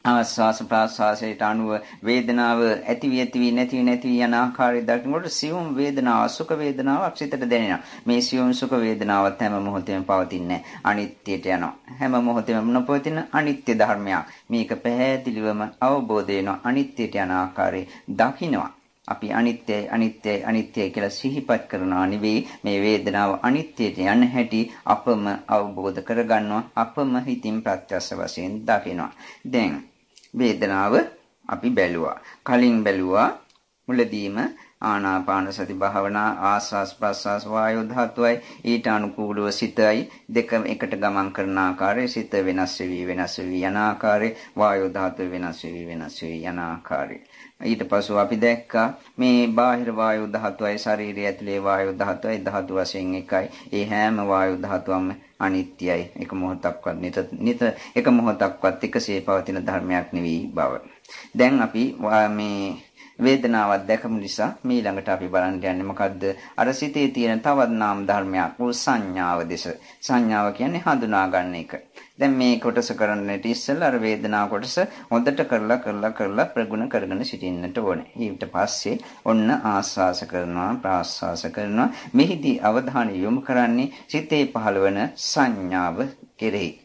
ආස්වාස ප්‍රාස්වාසයට අනුව වේදනාව ඇති වී ඇති වී නැති වී නැති වී යන ආකාරය දකිනකොට සියුම් වේදනාව සුඛ වේදනාවක් සිතට දැනෙනවා. මේ සියුම් සුඛ වේදනාවත් හැම මොහොතෙම පවතින්නේ අනිත්‍යයට යනවා. හැම මොහොතෙම නොපවතින අනිත්‍ය ධර්මයක්. මේක පැහැදිලිවම අවබෝධ වෙනවා අනිත්‍යයට යන ආකාරය දකිනවා. අපි අනිත්‍යයි අනිත්‍යයි අනිත්‍යයි කියලා සිහිපත් කරනවා නෙවෙයි මේ වේදනාව අනිත්‍යයට යන හැටි අපම අවබෝධ කරගන්නවා අපම හිතින් ප්‍රත්‍යක්ෂ වශයෙන් දකිනවා දැන් වේදනාව අපි බැලුවා. කලින් බැලුවා මුලදීම ආනාපාන සති භාවනා ආස්වාස් ප්‍රස්වාස් වායු ධාතුවයි ඊට අනුකූලව සිතයි දෙක එකට ගමන් කරන ආකාරය සිත වෙනස් වෙවි වෙනස් වෙවි යන ආකාරය වායු ධාතුව වෙනස් වෙවි වෙනස් වෙවි යන ආකාරය ඊට පස්ව අපි දැක්කා මේ බාහිර වායු ධාතුවයි ශරීරය ඇතුලේ වායු ධාතුවයි ධාතු වශයෙන් එකයි. ඒ හැම වායු ධාතුවම අනිත්‍යයි. එක මොහොතක්වත් නිත නිත එක මොහොතක්වත් එකසේ පවතින ධර්මයක් නෙවෙයි බව. දැන් අපි මේ වේදනාවක් දැකමු නිසා මේ ළඟට අපි බලන්න යන්නේ මොකද්ද? අර සිතේ තියෙන තවත් නාම ධර්මයක් වූ සංඥාව දෙස. සංඥාව කියන්නේ හඳුනා ගන්න එක. දැන් මේ කොටස කරන්නට ඉස්සෙල්ලා අර වේදනාව කොටස හොඳට කරලා කරලා කරලා ප්‍රගුණ කරගෙන සිටින්නට ඕනේ. ඊට පස්සේ ඔන්න ආස්වාස කරනවා ප්‍රාස්වාස කරනවා. මෙහිදී අවධානය යොමු කරන්නේ සිතේ පහළවන සංඥාව කෙරෙහි.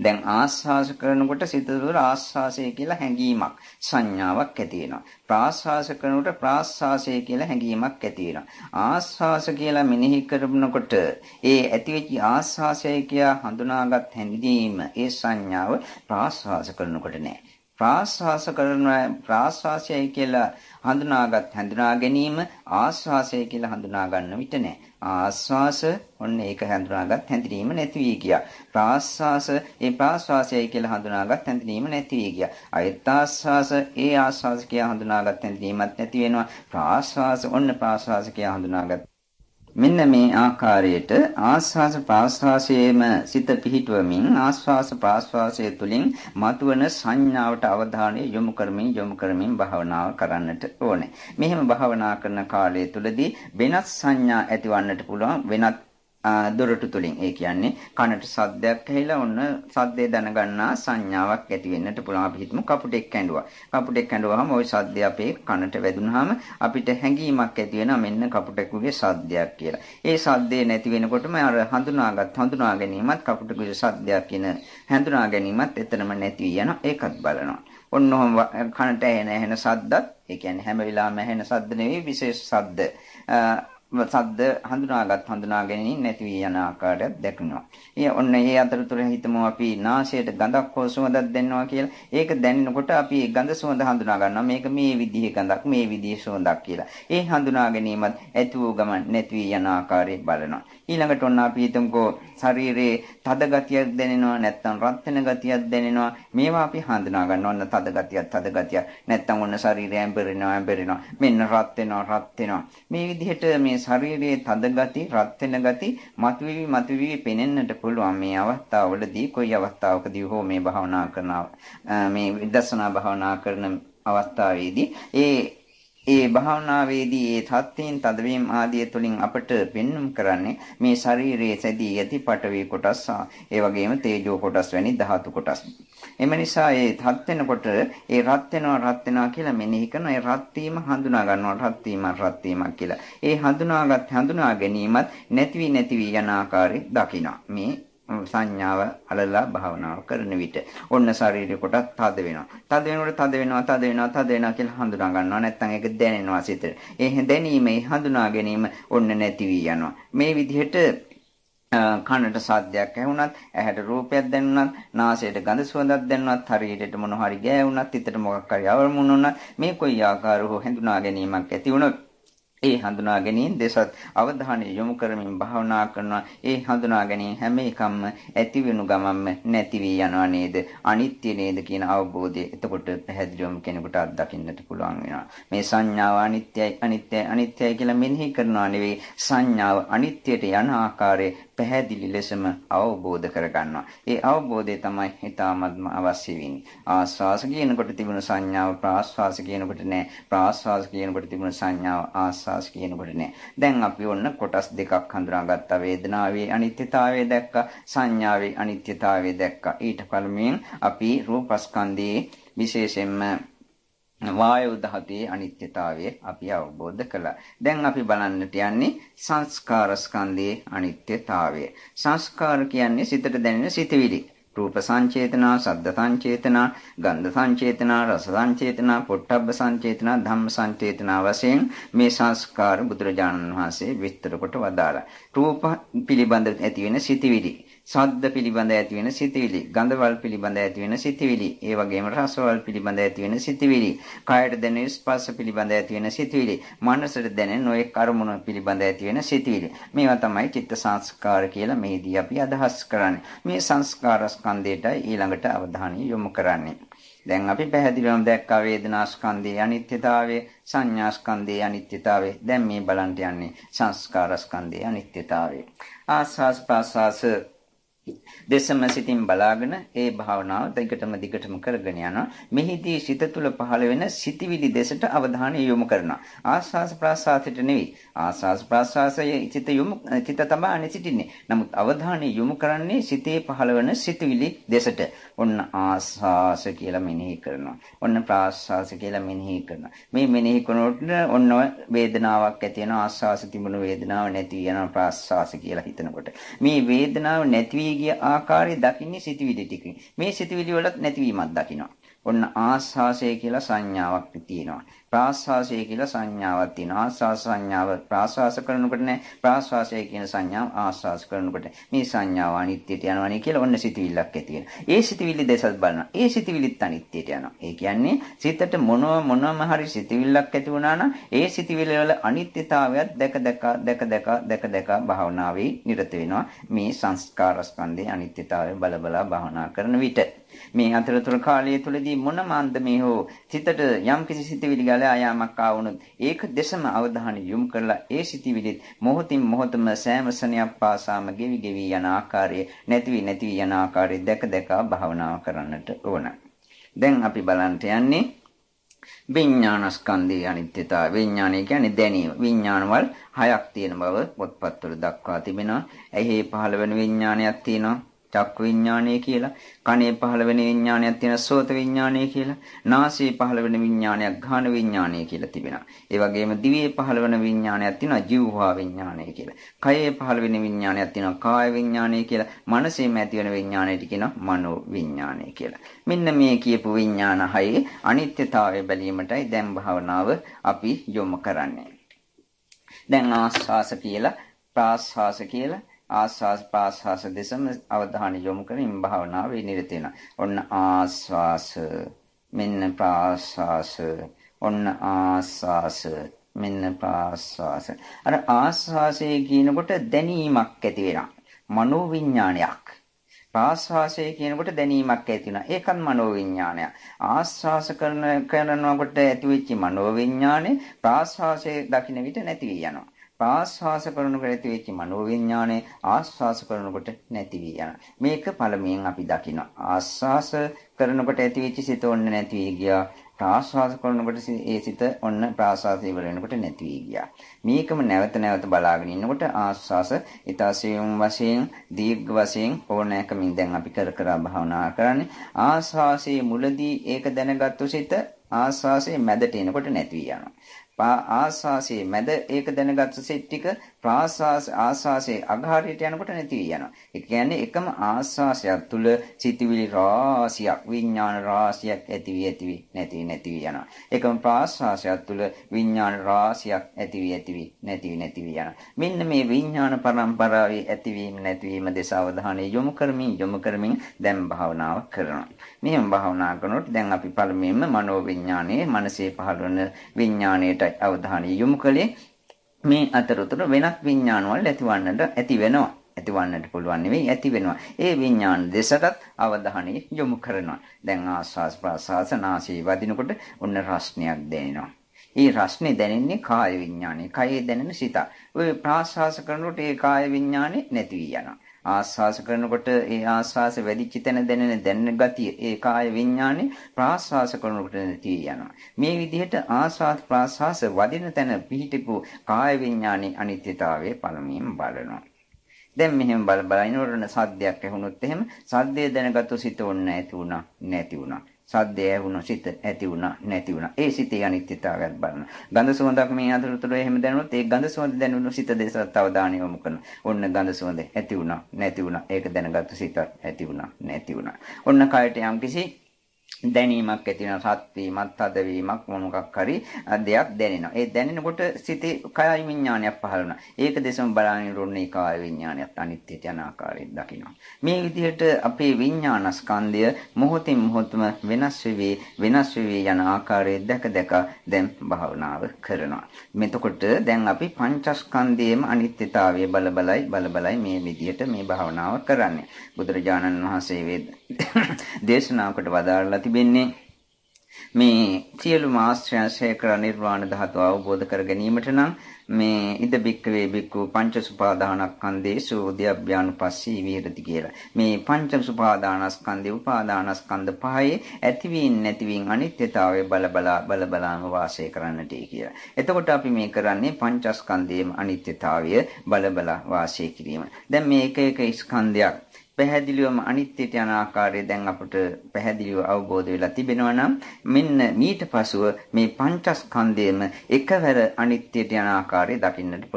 දැන් ආස්වාස කරනකොට සිත තුළ ආස්වාසය කියලා හැඟීමක් සංඥාවක් ඇති වෙනවා. ප්‍රාස්වාස කරනකොට ප්‍රාස්වාසය කියලා හැඟීමක් ඇති වෙනවා. ආස්වාස කියලා මෙනෙහි කරනකොට ඒ ඇතිවෙච්ච ආස්වාසය කියලා හඳුනාගත් හැඟීම ඒ සංඥාව ප්‍රාස්වාස කරනකොට නෑ. ප්‍රාස්වාස කරන ප්‍රාස්වාසයයි කියලා හඳුනාගත් හඳුනා ගැනීම ආස්වාසය කියලා හඳුනා ගන්න විට නෑ. ආස්වාස ඔන්න ඒක හඳුනාගත් හැඳිනීම නැති වී ගියා. ප්‍රාස්වාස ඒ ප්‍රාස්වාසයයි කියලා හඳුනාගත් හැඳිනීම නැති වී ගියා. අයත් ආස්වාස ඒ ආස්වාස කියලා හඳුනාගත් හැඳිනීමත් නැති වෙනවා. ප්‍රාස්වාස ඔන්න ප්‍රාස්වාස කියලා හඳුනාගත් මෙන්න මේ ආකාරයට ආස්වාස ප්‍රාස්වාසයේම සිත පිහිටුවමින් ආස්වාස ප්‍රාස්වාසයේ තුලින් මතුවන සංඥාවට අවධානය යොමු කරමින් යොමු කරමින් භාවනාව කරන්නට ඕනේ. මෙහෙම භාවනා කරන කාලය තුලදී වෙනත් සංඥා ඇතිවන්නට පුළුවන් වෙනත් දොරටු තුලින්. ඒ කියන්නේ කනට සද්දයක් ඇහිලා ඔන්න සද්දේ දැනගන්නා සංඥාවක් ඇති වෙන්නට පුළුවන්. අපි හිතමු කපුටෙක් කැඬුවා කපුටෙක් කැඬුවාම ওই සද්දේ අපේ කනට වැදුනහම අපිට හැඟීමක් ඇති වෙනවා. මෙන්න කපුටෙකුගේ සද්දයක් කියලා. ඒ සද්දේ නැති වෙනකොටම අර හඳුනාගත් හඳුනා ගැනීමත් කපුටෙකුගේ සද්දයක් කියන හඳුනා ගැනීමත් එතනම නැති යන ඒකත් බලනවා. ඔන්න ඔහම කනට ඇහෙන ඇහෙන සද්දත් ඒ කියන්නේ හැම වෙලාවෙම ඇහෙන සද්ද නෙවෙයි විශේෂ සද්ද. සද්ද හඳුනාගත් හඳුනා ගැනීම නැති වී යන ආකාරයක් දැක්වෙනවා. ඒ ඔන්න ඒ අතරතුර හිතමු අපි නාසයට ගඳක් හෝ සුවඳක් දැනෙනවා කියලා. ඒක දැනෙනකොට අපි ගඳ සුවඳ හඳුනා ගන්නවා. මේක මේ විදිහේ ගඳක්, මේ විදිහේ සුවඳක් කියලා. ඒ හඳුනා ගැනීමත් ඇති වූ ගමන් නැති වී යන ආකාරය බලනවා. ඊළඟට ඔන්න අපි හිතමුකෝ ශරීරයේ තද ගතියක් දැනෙනවා නැත්නම් රත් වෙන ගතියක් දැනෙනවා. මේවා අපි හඳුනා ගන්න ඕන තද ගතියක් තද ගතියක්. නැත්නම් ඔන්න ශරීරය ඇඹරෙනවා ඇඹරෙනවා. මෙන්න රත් වෙනවා රත් වෙනවා. මේ විදිහට මේ ශරීරයේ තද ගති රත් වෙන ගති මතුවි මතුවි පෙනෙන්නට පුළුවන් මේ අවස්ථාවවලදී කොයි අවස්ථාවකදී හෝ මේ භාවනා කරන මේ විදර්ශනා භාවනා කරන අවස්ථාවේදී. ඒ ඒ භාවනාවේදී ඒ තත්ත්වයෙන් තදවීම ආදිය තුලින් අපට පෙන්වුම් කරන්නේ මේ ශරීරයේ සැදී යති පටවි කොටස් ඒ වගේම තේජෝ කොටස් වැනි ධාතු කොටස්. එම නිසා ඒ රත් වෙනකොට ඒ රත් වෙනවා රත් වෙනවා කියලා මෙනෙහි කරන ඒ රත් වීම හඳුනා ගන්නවා රත් වීම රත් වීමක් කියලා. ඒ හඳුනාගත් හඳුනා ගැනීමත් නැති වී නැති වී යන ආකාරය දකිනවා. මේ සංඥාව අලලා භාවනාව කරන විට ඔන්න ශරීරය කොටත් තද වෙනවා. තද වෙනකොට තද වෙනවා තද වෙනවා තද වෙනවා කියලා හඳුනා ගන්නවා. නැත්නම් ඒක දැනෙනවා සිතට. ඒ දැනීමේ හඳුනා ගැනීම ඔන්න නැති වී යනවා. මේ විදිහට කනට සාද්දයක් ඇහුණත් ඇහැට රූපයක් දැනුණත් නාසයට ගඳ සුවඳක් දැනුණත් ශරීරයට මොන හරි ගෑවුණත් හිතට මොකක් හරි අවමුණුණත් මේ කොයි ආකාරව හඳුනා ගැනීමක් ඇති වුණොත් ඒ හඳුනා ගැනීම දෙසත් අවධානය යොමු කරමින් භාවනා කරනවා. ඒ හඳුනා ගැනීම හැම එකක්ම ඇති වෙනු ගමන්ම නැති වී යනවා නේද? අනිත්‍ය නේද කියන අවබෝධය එතකොට පැහැදිලිවම කෙනෙකුට අත්දකින්නට පුළුවන් වෙනවා. මේ සංඥාව අනිත්‍යයි අනිත්‍යයි අනිත්‍යයි කියලා මෙනෙහි කරනවා නෙවෙයි සංඥාව අනිත්‍යයට යන ආකාරය පැහැදිලි ලෙසම අවබෝධ කරගන්නවා. ඒ අවබෝධය තමයි ඊටාත්ම අවශ්‍ය වෙන්නේ. ආස්වාස කියනකොට තිබුණු සංඥාව ප්‍රාස්වාස කියනකොට නෑ. ප්‍රාස්වාස කියනකොට තිබුණු සංඥාව ආස්වාස කියනකොට නෑ. දැන් අපි ඔන්න කොටස් දෙකක් හඳුනාගත්තා. වේදනාවේ අනිත්‍යතාවය දැක්කා. සංඥාවේ අනිත්‍යතාවය දැක්කා. ඊට පළමුවෙන් අපි රූපස්කන්ධයේ විශේෂයෙන්ම වායු දහතේ අනිත්‍යතාවය අපි අවබෝධ කළා. දැන් අපි බලන්නට යන්නේ සංස්කාර ස්කන්ධයේ අනිත්‍යතාවය. සංස්කාර කියන්නේ සිතට දැනෙන සිතවිලි. රූප සංචේතනා, සද්ද සංචේතනා, ගන්ධ සංචේතනා, රස සංචේතනා, පොට්ටබ්බ සංචේතනා, ධම්ම සංචේතනා වශයෙන් මේ සංස්කාර බුදුරජාණන් වහන්සේ විස්තර කොට වදාළා. රූප පිළිබඳ ඇති වෙන සිතිවිලි ශබ්ද පිළිබඳ ඇති වෙන සිතිවිලි, ගන්ධවල පිළිබඳ ඇති වෙන සිතිවිලි, ඒ වගේම රසවල පිළිබඳ ඇති වෙන සිතිවිලි, කායට දැනෙන ස්පර්ශ පිළිබඳ ඇති වෙන සිතිවිලි, මනසට දැනෙන නොයෙක් අරමුණු පිළිබඳ ඇති වෙන සිතිවිලි. මේවා තමයි චිත්ත සංස්කාර කියලා මේදී අපි අදහස් කරන්නේ. මේ සංස්කාර ස්කන්ධයට ඊළඟට අවධානය යොමු කරන්නේ. දැන් අපි පැහැදිලිවම දැක්කා වේදනා ස්කන්ධයේ අනිත්‍යතාවය, සංඥා ස්කන්ධයේ අනිත්‍යතාවය. දැන් මේ බලන්න යන්නේ සංස්කාර ස්කන්ධයේ අනිත්‍යතාවය. ආස්වාස් ප්‍රාස්වාස දෙසම සිතින් බලාගෙන ඒ භාවනාව දිගටම දිගටම කරගෙන යනවා. මෙහිදී සිත තුළ පහළ වෙන සිතිවිලි දෙසට අවධානය යොමු කරනවා. ආස්වාස් ප්‍රාසාසයට නෙවෙයි. ආස්වාස් ප්‍රාසාසයේ සිත යොමු සිත තමයි සිටින්නේ. නමුත් අවධානය යොමු කරන්නේ සිතේ පහළ වෙන සිතිවිලි දෙසට. ඔන්න ආස්වාස කියලා මෙනෙහි කරනවා. ඔන්න ප්‍රාසාස කියලා මෙනෙහි කරනවා. මේ මෙනෙහි කරනකොට ඔන්න වේදනාවක් ඇති වෙනවා. ආස්වාස තිබුණු වේදනාව නැති වෙනවා ප්‍රාසාස කියලා හිතනකොට. මේ වේදනාව නැති ගිය ආකාරය දකින්නේ සිතවිලි ටිකකින්. මේ සිතවිලි වලත් නැතිවීමක් දකිනවා. ඔන්න ආස්වාසය කියලා සංඥාවක් තියෙනවා. ප්‍රාස්වාසය කියලා සංඥාවක් තියෙනවා. ආස්වාස සංඥාව ප්‍රාස්වාස කරනකොට නෑ. ප්‍රාස්වාසය කියන සංඥාව ආස්වාස කරනකොට මේ සංඥාව අනිත්‍යයට යනවනේ කියලා ඔන්න සිතවිල්ලක් ඇති වෙනවා. ඒ සිතවිලි දෙසත් බලනවා. ඒ සිතවිලිත් අනිත්‍යයට යනවා. ඒ කියන්නේ සිතට මොනව මොනවම හරි සිතවිල්ලක් ඇති වුණා නම් ඒ සිතවිලි වල අනිත්‍යතාවයත් දැක දැක දැක දැක දැක දැක භාවනාවේ නිරත වෙනවා. මේ සංස්කාර ස්කන්ධයේ අනිත්‍යතාවය බල බලා භාවනා කරන විට මේ අතරතුර කාලය තුලදී මොනම අන්දමේ හෝ සිතට යම් කිසි සිතවිලි ගලා යාමක් ආවුනොත් ඒක දෙසම අවධානය යොමු කරලා ඒ සිතවිලිත් මොහොතින් මොහොතම සෑම සෙනයක් පාසාම ගෙවි ගෙවි යන ආකාරය නැතිවි නැතිවි යන ආකාරය දැක දැක භාවනාව කරන්නට ඕන. දැන් අපි බලන්න යන්නේ විඥානස්කන්ධයේ අනිත්‍යතාව. විඥානය කියන්නේ දැනීම. විඥානවල හයක් තියෙන බව පොත්පත්වල දක්වා තිබෙනවා. එහි පහළ වෙන විඥානයක් තියෙනවා. චක්ක විඥානය කියලා, කනේ පහළ වෙන විඥානයක් තියෙන සෝත විඥානය කියලා, නාසයේ පහළ වෙන විඥානයක් ගාන විඥානය කියලා තිබෙනවා. ඒ වගේම දිවේ පහළ වෙන විඥානයක් තියෙනවා ජීවහා විඥානය කියලා. කයේ පහළ වෙන විඥානයක් තියෙනවා කාය විඥානය කියලා. මනසේම ඇති වෙන විඥානයට කියනවා මනෝ විඥානය කියලා. මෙන්න මේ කියපු විඥාන හයේ අනිත්‍යතාවය බැලීමටයි දැන් භාවනාව අපි යොමු කරන්නේ. දැන් ආස්වාස කියලා ප්‍රාස්වාස කියලා ආස්වාස් ප්‍රාස්වාස දෙසම අවධානය යොමු කරමින් භාවනාවේ නිරත වෙනවා. ඔන්න ආස්වාස මෙන්න ප්‍රාස්වාස ඔන්න ආස්වාස මෙන්න ප්‍රාස්වාස. අර ආස්වාසයේ කියනකොට දැනීමක් ඇති වෙනවා. මනෝවිඤ්ඤාණයක්. ප්‍රාස්වාසයේ කියනකොට දැනීමක් ඇති වෙනවා. ඒකත් මනෝවිඤ්ඤාණයක්. ආස්වාස කරන කරනකොට ඇතිවෙච්ච මනෝවිඤ්ඤාණය ප්‍රාස්වාසයේ දකින්න විට නැති වී යනවා. ප්‍රාශ්වාස කරනකොට ඇති වෙච්ච මනෝවිඤ්ඤාණය ආශ්වාස කරනකොට නැති වී යනවා. මේක පළමුවෙන් අපි දකිනවා. ආශ්වාස කරනකොට ඇති වෙච්ච සිත ඔන්න නැති වී ගියා. ප්‍රාශ්වාස කරනකොට ඒ සිත ඔන්න ප්‍රාශ්වාසය ඉවර වෙනකොට නැති වී ගියා. මේකම නැවත නැවත බලාගෙන ඉන්නකොට ආශ්වාස ඊතාසියුම් වශයෙන් දීර්ඝ වශයෙන් ඕනෑකමින් දැන් අපි කර කර භාවනා කරන්නේ. ආශ්වාසයේ මුලදී ඒක දැනගත්තු සිත ආශ්වාසයේ මැදට එනකොට නැති යනවා. ආස්වාසයේ මැද ඒක දැනගත්ත සෙට් ටික ප්‍රාස්වාස ආස්වාසයේ අගහරියට යනකොට නැති වී යනවා. ඒ කියන්නේ එකම ආස්වාසයක් තුල සිටිවිලි රාශියක් විඥාන රාශියක් ඇති වී ඇති වී නැති නැති වී යනවා. එකම ප්‍රාස්වාසයක් තුල විඥාන රාශියක් ඇති වී ඇති වී නැති වී නැති වී යනවා. මෙන්න මේ විඥාන පරම්පරාවේ ඇතිවීම නැතිවීම දෙස අවධානය යොමු කරමින් යොමු කරමින් දැන් භාවනාව කරනවා. මෙහෙම භාවනා කරනකොට දැන් අපි පළමුවෙන්ම මනෝ විඥානයේ මනසේ පහළ වන විඥාණයට අවධානය යොමු කළේ මේ අතරතුර වෙනත් විඥානවල ඇතිවන්නට ඇති වෙනවා. ඇතිවන්නට පුළුවන් නෙවෙයි ඇති වෙනවා. ඒ විඥාන දෙසටත් අවධානය යොමු කරනවා. දැන් ආස්වාස් ප්‍රාසාස නාසී වදිනකොට ඔන්න රස්නයක් දැනෙනවා. ඒ රස්නේ දැනෙන්නේ කාය විඥානේ. කයේ දැනෙන සිත. ඔය ප්‍රාසාස කරනකොට ඒ කාය විඥානේ නැති වී යනවා. ආස්වාස කරනකොට ඒ ආස්වාස වැඩිච්ච තැන දැනෙන දැනෙන ගතිය ඒ කාය විඥානේ ප්‍රාස්වාස කරනකොට නැති යනවා. මේ විදිහට ආස්වාද ප්‍රාස්වාස වදින තැන පිහිටපු කාය විඥානේ අනිත්‍යතාවය පළමුවෙන් බලනවා. දැන් මෙහෙම බල බල ඉනවරන සද්දයක් ඇහුනොත් එහෙම සද්දේ දැනගත්තු සිත ඕන්න නැති වුණා නැති වුණා. සද්දය ඇහුණු සිත ඇති වුණා නැති වුණා. ඒ සිතේ අනිත්‍යතාවයත් බලන. ගඳ සුවඳක් මේ අතරතුර එහෙම දැනුනොත් ඒ ගඳ සුවඳ දැනුණු සිත දෙසට අවධානය යොමු කරන. ඔන්න ගඳ සුවඳ ඇති වුණා නැති වුණා. ඒක දැනගත්තු සිතත් ඇති වුණා නැති වුණා. ඔන්න කයට යම්කිසි දැනීමක් ඇති වෙනවා සත් වීමක් තද වීමක් මොනකක් හරි දෙයක් දැනෙනවා. ඒ දැනෙනකොට සිතේ කයයි විඥානයක් පහළ වෙනවා. ඒක දෙසම බලන ඉරුන්නේ කාය විඥානයත් අනිත්‍යයට යන ආකාරයෙන් දකිනවා. මේ විදිහට අපේ විඥානස්කන්ධය මොහොතින් මොහොතම වෙනස් වෙවි වෙනස් වෙවි යන ආකාරය දැක දැක දැන් භාවනාව කරනවා. මෙතකොට දැන් අපි පංචස්කන්ධයේම අනිත්‍යතාවය බල බලයි බල බලයි මේ විදිහට මේ භාවනාව කරන්නේ. බුදුරජාණන් වහන්සේ වේද දේශනාවකට වදාarලා තිබෙන්නේ මේ සියලු මාස්ත්‍රයන්සේ කර නිර්වාණ ධාතුව අවබෝධ කර ගැනීමට නම් මේ ඉද බික්කවේ බික්කු පංච සුපාදානස්කන්ධේසු උද්‍යප්ප්‍යානුපස්සී විහෙරති කියලා. මේ පංච සුපාදානස්කන්ධේ උපාදානස්කන්ධ පහේ ඇතිවීම නැතිවීම අනිත්‍යතාවය බල බලා බල බලාම වාසය කරන්නට කියලා. එතකොට අපි මේ කරන්නේ පංචස්කන්ධයේම අනිත්‍යතාවය බල බලා වාසය කිරීම. දැන් මේ එක එක ස්කන්ධයක් පැහැදිලිවම අනිත්‍යයට යන ආකාරය දැන් අපට පැහැදිලිව අවබෝධ වෙලා තිබෙනවා නම් මෙන්න මීට පසුව මේ පංචස්කන්ධයේම එකවර අනිත්‍යයට යන ආකාරය දකින්නට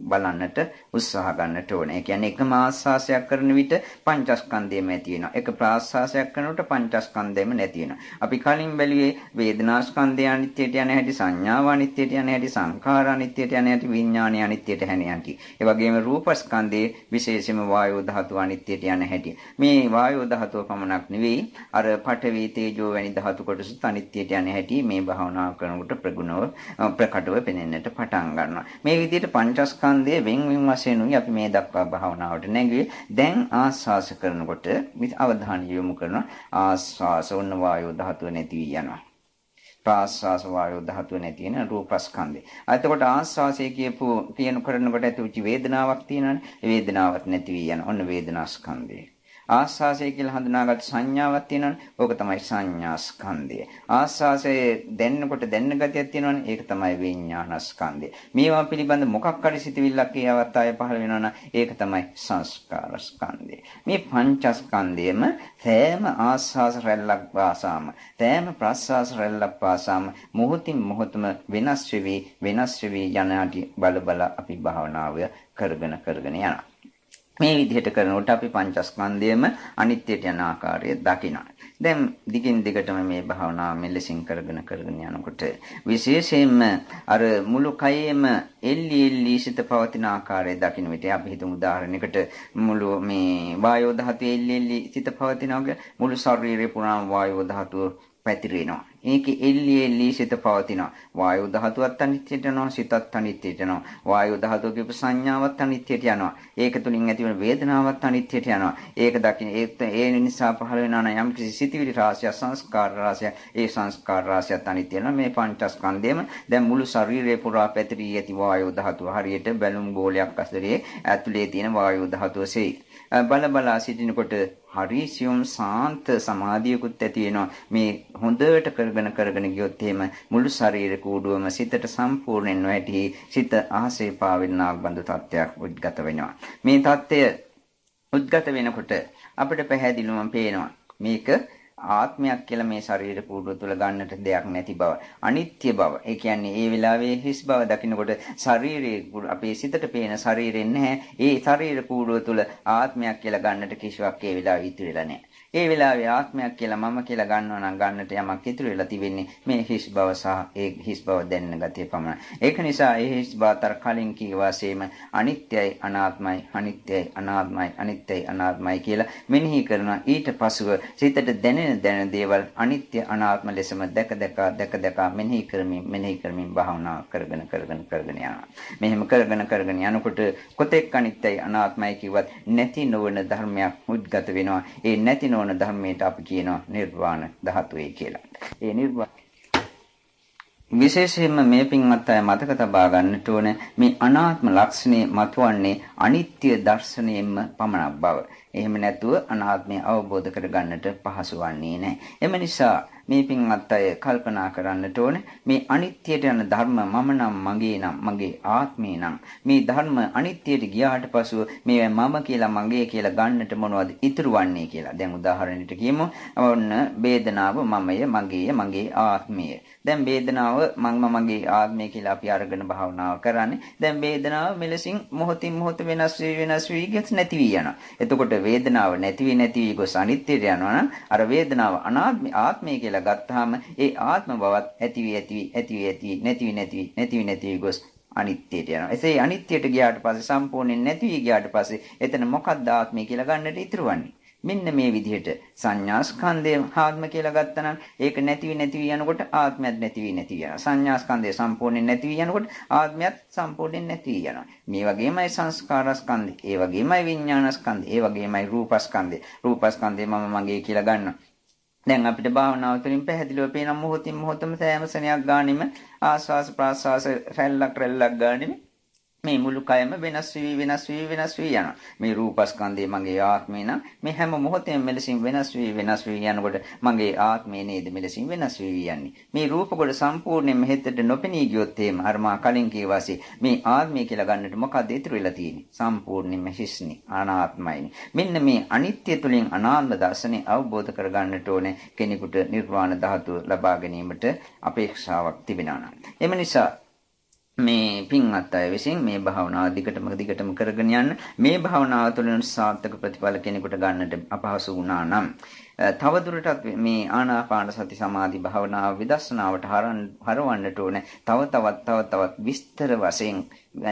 බලන්නට උත්සාහ ගන්නට ඕනේ. ඒ කියන්නේ එකම ආස්වාසයක් කරන විට පංචස්කන්ධයම ඇති වෙනවා. එක ප්‍රාස්වාසයක් කරනකොට පංචස්කන්ධයම නැති වෙනවා. අපි කලින් බැලුවේ වේදනාස්කන්ධය අනිත්‍යයට යන හැටි, සංඥාව අනිත්‍යයට යන හැටි, සංඛාර අනිත්‍යයට යන හැටි, විඥානය අනිත්‍යයට යන හැටි. ඒ වගේම රූපස්කන්ධයේ විශේෂයෙන්ම වායෝ ධාතුව අනිත්‍යයට යන හැටි. මේ වායෝ ධාතුව පමණක් නෙවෙයි අර පඨවි තේජෝ වැනි ධාතු කොටසත් අනිත්‍යයට යන හැටි මේ භාවනා කරනකොට ප්‍රගුණව ප්‍රකටව පෙනෙන්නට පටන් ගන්නවා. මේ විදිහට පංචස්කන්ධයේ වෙන් වෙන් වශයෙන් උයි අපි මේ දක්වා භාවනාවට නැගුවේ. දැන් ආස්වාස කරනකොට අවධානය යොමු කරන ආස්වාස වුණ වායෝ ධාතුව නැති වී යනවා. ප්‍රාස්වාස වායෝ ධාතුව නැති වෙන රූපස්කන්ධය. එතකොට ආස්වාසය කියපු කියන කරනකොට ඇතිවෙච්ච වේදනාවක් තියෙනවානේ. ඒ වේදනාවක් නැති වී යන ඔන්න වේදනාස්කන්ධය. ආස්වාසය කියලා හඳුනාගත් සංඥාවක් තියෙනවනේ. ඕක තමයි සංඥා ස්කන්ධය. ආස්වාසයේ දැනනකොට දැනන ගතියක් තියෙනවනේ. ඒක තමයි විඥාන ස්කන්ධය. මේවා පිළිබඳ මොකක් හරි සිතවිල්ලක් ඒ අවස්ථාවේ පහළ වෙනවනම් ඒක තමයි සංස්කාර ස්කන්ධය. මේ පංචස්කන්ධයම සෑම ආස්වාස රැල්ලක් වාසාම සෑම ප්‍රස්වාස රැල්ලක් වාසාම මොහොතින් මොහොතම වෙනස් වෙවි වෙනස් වෙවි යන බල බල අපි භාවනාව කරගෙන කරගෙන යනවා. මේ විදිහට කරනකොට අපි පංචස්කන්ධයම අනිත්‍යයට යන ආකාරය දකිනවා. දැන් දිගින් දිගටම මේ භාවනාව මෙලෙසින් කරගෙන කරගෙන යනකොට විශේෂයෙන්ම අර මුළු කයෙම එල්ලි එල්ලි සිත පවතින ආකාරය දකින්න විට අපි හිතමු උදාහරණයකට මුළු මේ වායෝ ධාතුවේ එල්ලි එල්ලි සිත පවතිනවා මුළු ශරීරේ පුරාම වායෝ ධාතුව පැතිරෙනවා. ඒකේ එල්ලි එල්ලි සිත පවතිනවා. වායු ධාතුවත් අනිත්‍යයට යනවා, සිතත් අනිත්‍යයට යනවා. වායු ධාතුව කියපු සංඥාවත් අනිත්‍යයට යනවා. ඒක තුලින් ඇතිවන වේදනාවත් අනිත්‍යයට යනවා. ඒක දකින්න ඒ නිසා පහළ වෙනා නම් යම් කිසි සිතිවිලි රාශිය, සංස්කාර රාශිය, ඒ සංස්කාර රාශියත් අනිත්‍ය වෙනවා. මේ පංචස්කන්ධයම දැන් මුළු ශරීරය පුරා පැතිරී ඇති වායු ධාතුව හරියට බැලුම් බෝලයක් අතරේ ඇතුලේ තියෙන වායු ධාතුවසේ බල බලා සිටිනකොට හරි සියුම් සාන්ත සමාධියකුත් ඇති වෙනවා. මේ හොඳට කරගෙන කරගෙන ගියොත් එහෙම මුළු ශරීර කූඩුවම සිතට සම්පූර්ණයෙන් වැටි සිත ආසේ පාවෙනාක් බඳු තත්ත්වයක් උද්ගත වෙනවා. මේ தත්ත්වය උද්ගත වෙනකොට අපිට පැහැදිලිවම පේනවා. මේක ආත්මයක් කියලා මේ ශරීර කූඩුව තුල ගන්නට දෙයක් නැති බව අනිත්‍ය බව. ඒ කියන්නේ ඒ වෙලාවේ හිස් බව දකින්නකොට ශරීරයේ අපේ සිතට පේන ශරීරෙන් නැහැ. ඒ ශරීර කූඩුව තුල ආත්මයක් කියලා ගන්නට කිසිවක් ඒ වෙලාවේ ඉතුරු වෙලා නැහැ. ඒ වෙලාවේ ආත්මයක් කියලා මම කියලා ගන්නවා නම් ගන්නට යමක් ඉතුරු වෙලා තිබෙන්නේ මේ හිස් බව සහ ඒ හිස් බව දැනෙන ගතිය පමණයි. ඒක නිසා ඒ හිස් බවතර කලින් කී වාසයේම අනිත්‍යයි අනාත්මයි අනිත්‍යයි අනාත්මයි අනිත්‍යයි අනාත්මයි කියලා මෙනෙහි කරනවා. ඊට පසුව සිතට දැනෙන දැනෙන දේවල් අනිත්‍ය අනාත්ම ලෙසම දැක දැක දැක දැක මෙනෙහි කරමින් මෙනෙහි කරමින් භාවනා කරගෙන කරගෙන කරගෙන යනවා. මෙහෙම කරගෙන කරගෙන යනකොට කොතෙක් අනිත්‍යයි අනාත්මයි කිව්වත් නැති නොවන ධර්මයක් උද්ගත වෙනවා. ඒ නැති නොවන ධර්මයට අපි කියනවා නිර්වාණ ධාතුවේ කියලා. ඒ නිර්වාණ විශේෂයෙන්ම මේ පින්වත් අය මතක තබා ගන්නට ඕන මේ අනාත්ම ලක්ෂණය මතුවන්නේ අනිත්‍ය දර්ශනයෙන්ම පමණක් බව. එහෙම නැතුව අනාත්මය අවබෝධ කරගන්නට පහසු වන්නේ නැහැ. එම නිසා මේ පින්වත් අය කල්පනා කරන්නට ඕනේ මේ අනිත්‍යයට යන ධර්ම මම නම් මගේ නම් මගේ ආත්මේ නම් මේ ධර්ම අනිත්‍යයට ගියාට පසුව මේ මම කියලා මගේ කියලා ගන්නට මොනවද ඉතුරු වන්නේ කියලා. දැන් උදාහරණයක් කියමු. ඔන්න වේදනාව මමය මගේය මගේ ආත්මය. දැන් වේදනාව මම මගේ ආත්මය කියලා අපි අරගෙන භාවනාව කරන්නේ. දැන් වේදනාව මෙලෙසින් මොහොතින් මොහොත වෙනස් වී වෙනස් වී ගියත් නැති වී යනවා. එතකොට වේදනාව නැති වී නැති වී ගොස් අනිත්‍යයට යනවා නම් අර වේදනාව අනාත්මය ආත්මය කියලා කියලා ගත්තාම ඒ ආත්ම බවත් ඇති වී ඇති වී ඇති වී ඇති නැති වී නැති වී නැති වී නැති වී ගොස් අනිත්‍යයට යනවා. එසේ අනිත්‍යයට ගියාට පස්සේ සම්පූර්ණයෙන් නැති වී ගියාට පස්සේ එතන මොකක්ද ආත්මය කියලා ගන්නට ඉතුරු වන්නේ? මෙන්න මේ විදිහට සංඥා ස්කන්ධය ආත්ම කියලා ගත්තනම් ඒක නැති වී නැති වී යනකොට ආත්මයක් නැති වී නැති යනවා. සංඥා ස්කන්ධය සම්පූර්ණයෙන් නැති වී යනකොට ආත්මයක් සම්පූර්ණයෙන් නැති වී යනවා. මේ වගේමයි සංස්කාර ස්කන්ධය, ඒ වගේමයි විඥාන ස්කන්ධය, ඒ වගේමයි රූප ස්කන්ධය. රූප ස්කන්ධය මම මගේ කියලා ගන්නවා. දැන් අපිට භාවනාව තුළින් පැහැදිලිව පේන මොහොතින් මොහොතම සෑම සෙනයක් ගානෙම ආස්වාස ප්‍රාස්වාස රැල්ලක් රැල්ලක් ගානෙම මේ මුළු කයම වෙනස් වී වෙනස් වී වෙනස් වී යනවා. මේ රූපස්කන්ධය මගේ ආත්මේ නම් මේ හැම මොහොතේම මෙලෙසින් වෙනස් වී වෙනස් වී යනකොට මගේ ආත්මේ නේද මෙලෙසින් වෙනස් වී යන්නේ. මේ රූප කොට සම්පූර්ණයෙන්ම හෙතට නොපෙනී ගියොත් එහෙම අර මා කලින් කියවාසේ මේ ආත්මය කියලා ගන්නට මොකද ඉතුරු වෙලා තියෙන්නේ? සම්පූර්ණයෙන්ම හිස්නි අනාත්මයිනි. මෙන්න මේ අනිත්‍ය තුලින් අනාත්ම දර්ශනේ අවබෝධ කරගන්නට ඕනේ කෙනෙකුට නිර්වාණ ධාතුව ලබා ගැනීමට අපේක්ෂාවක් තිබෙනවා. එම නිසා මේ පින්වත් අය විසින් මේ භාවනාව දිගටම දිගටම කරගෙන යන්න. මේ භාවනාව තුළින් සාර්ථක ප්‍රතිඵල කෙනෙකුට ගන්නට අපහසු වුණා නම් තවදුරටත් මේ ආනාපාන සති සමාධි භාවනාව විදර්ශනාවට හරවන්නට ඕනේ. තව තවත් තව තවත් විස්තර වශයෙන්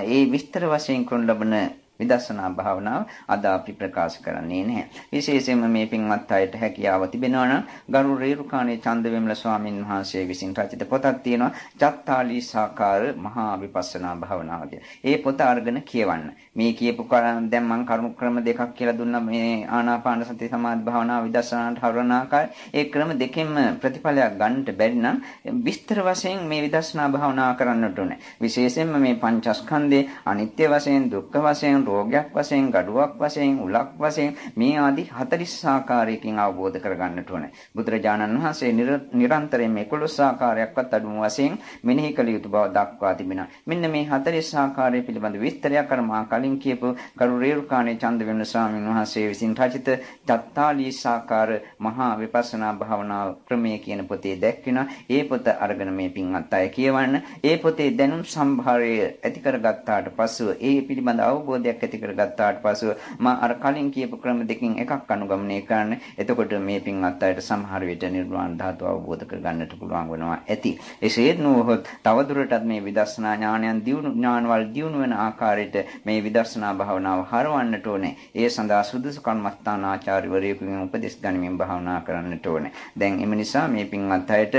ඒ විස්තර වශයෙන් කරන ලබන විදර්ශනා භාවනාව අද අපි ප්‍රකාශ කරන්නේ නැහැ. විශේෂයෙන්ම මේ පින්වත් අයට හැකියාව තිබෙනවා නම් ගරු රේරුකාණේ චන්දවිමල ස්වාමින් වහන්සේ විසින් රචිත පොතක් තියෙනවා චත්තාලී සාකාර මහා විපස්සනා භාවනාව ඒ පොත අරගෙන කියවන්න. මේ කියපු දැන් මම කරුණු ක්‍රම දෙකක් කියලා දුන්නා මේ ආනාපාන සති සමාධි භාවනාව විදර්ශනාට හරවන ආකාරය. ඒ ක්‍රම දෙකෙන්ම ප්‍රතිඵලයක් ගන්නට බැරි නම් විස්තර වශයෙන් මේ විදර්ශනා භාවනාව කරන්නට ඕනේ. විශේෂයෙන්ම මේ පංචස්කන්ධේ අනිත්‍ය වශයෙන් දුක්ඛ වශයෙන් රෝගයක් වශයෙන්, gaduwak වශයෙන්, උලක් වශයෙන් මේ ආදී 40 ආකාරයකින් අවබෝධ කරගන්නට ඕනේ. බුදුරජාණන් වහන්සේ නිරන්තරයෙන් මේ 11 ආකාරයක්වත් අඩුම වශයෙන් මෙනෙහි කළ යුතු බව දක්වා තිබෙනවා. මෙන්න මේ 40 ආකාරය පිළිබඳ විස්තරයක් අර මා කලින් කියපු ගරු රේරුකාණේ චන්දවෙන්න ස්වාමීන් වහන්සේ විසින් රචිත චත්තාලීස් ආකාර මහා විපස්සනා භාවනා ක්‍රමය කියන පොතේ දැක්වෙනවා. ඒ පොත අරගෙන මේ පින්වත් අය කියවන්න. ඒ පොතේ දැනුම් සම්භාරය ඇති කරගත්තාට පසුව ඒ පිළිබඳ අවබෝධයක් ඥානයක් ඇති කරගත්තාට පසුව මම අර කලින් කියපු ක්‍රම දෙකෙන් එකක් අනුගමනය කරන්න. එතකොට මේ පින්වත් අයට සමහර විට නිර්වාණ ධාතුව අවබෝධ කරගන්නට පුළුවන් වෙනවා ඇති. එසේත් නොවොත් තවදුරටත් මේ විදර්ශනා ඥානයන් දියුණු ඥානවල දියුණු වෙන ආකාරයට මේ විදර්ශනා භාවනාව හරවන්නට ඕනේ. ඒ සඳහා සුදුසු කර්මස්ථාන ආචාර්යවරයෙකුගෙන් උපදෙස් ගනිමින් භාවනා කරන්නට ඕනේ. දැන් එම නිසා මේ පින්වත් අයට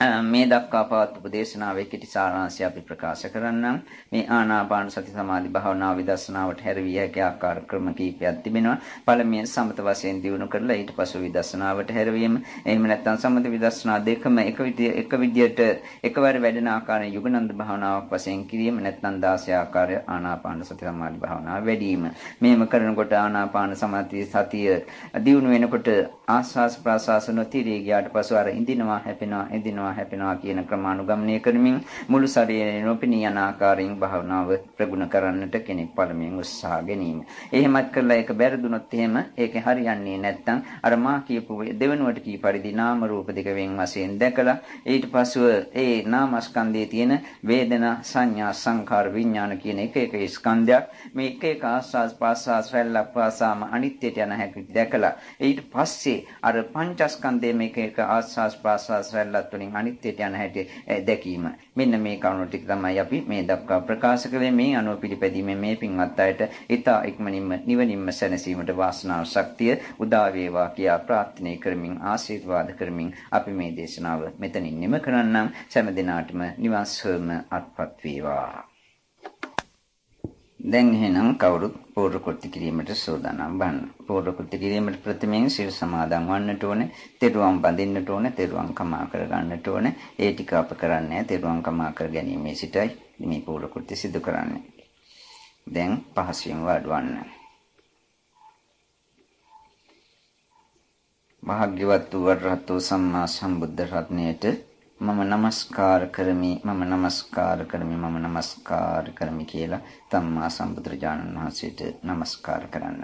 මේ දක්වා පවත්වපු දේශනාවේ කෙටි සාරාංශය අපි ප්‍රකාශ කරන්නම්. මේ ආනාපාන සති සමාධි භාවනාව විදර්ශනාවට හැරවිය හැකි ආකාර ක්‍රම කීපයක් තිබෙනවා. පළමුවෙන් සමත වශයෙන් දියුණු කරලා ඊට පස්ව විදර්ශනාවට හැරවීම. එහෙම නැත්නම් සමත විදර්ශනා දෙකම එක විදිය එක විදියට එකවර වැඩෙන ආකාරයෙන් යුගනන්ද භාවනාවක් වශයෙන් කිරීම නැත්නම් 16 ආකාරය ආනාපාන සති සමාධි භාවනාව වැඩිම. මේම කරනකොට ආනාපාන සමාධි සතිය දියුණු වෙනකොට ආස්වාස් ප්‍රාස්වාස නොතිරී ගියාට පසු අර ඉඳිනවා හැපෙනවා ඉඳිනවා වෙනවා හැපෙනවා කියන ක්‍රමානුගමනය කරමින් මුළු ශරීරය නොපෙනී යන ආකාරයෙන් භාවනාව ප්‍රගුණ කරන්නට කෙනෙක් පළමුවෙන් උත්සාහ ගැනීම. එහෙමත් කරලා ඒක බැරදුනොත් එහෙම ඒක හරියන්නේ නැත්නම් අර මා කියපු දෙවෙනුවට කී පරිදි නාම රූප දෙක වෙන් වශයෙන් දැකලා ඊට පසුව ඒ නාමස්කන්ධයේ තියෙන වේදනා සංඥා සංකාර විඥාන කියන එක එක ස්කන්ධයක් මේ එක එක ආස්වාස් ප්‍රාස්වාස් රැල්ලක් පාසාම අනිත්‍යයට යන හැටි දැකලා ඊට පස්සේ අර පංචස්කන්ධයේ මේක එක ආස්වාස් ප්‍රාස්වාස් රැල්ලත් වලින් අනිත්‍යයට යන හැටි දැකීම. මෙන්න මේ කරුණු ටික තමයි අපි මේ දක්වා ප්‍රකාශ කළේ මේ අනුව පිළිපැදීමේ මේ පින්වත් අයට ඊතා ඉක්මනින්ම නිවනින්ම සැනසීමට වාසනාව ශක්තිය උදා වේවා කියා ප්‍රාර්ථනා කරමින් ආශිර්වාද කරමින් අපි මේ දේශනාව මෙතනින් නිම කරන්නම් සෑම දිනාටම නිවන් සුවම අත්පත් වේවා. දැන් එහෙනම් කවුරුත් පූර්ව කෘත්‍ය කිරීමට සූදානම් වන්න. පූර්ව කෘත්‍ය කිරීමට ප්‍රථමයෙන් සිල් සමාදන් වන්නට ඕනේ, තෙරුවන් බඳින්නට ඕනේ, තෙරුවන් කමා කර ගන්නට ඕනේ. ඒ ටික අප කරන්නේ තෙරුවන් කමා කර ගැනීමේ සිටයි මේ පූර්ව කෘත්‍ය සිදු කරන්නේ. දැන් පහසුවෙන් වඩවන්න. භාග්‍යවත් වූ රහතෝ සම්මා සම්බුද්ධ රත්නයේට මම নমස්කාර කරමි මම নমස්කාර කරමි මම নমස්කාර කරමි කියලා ධම්මා සම්බුදුරජාණන් වහන්සේට নমස්කාර කරන්න.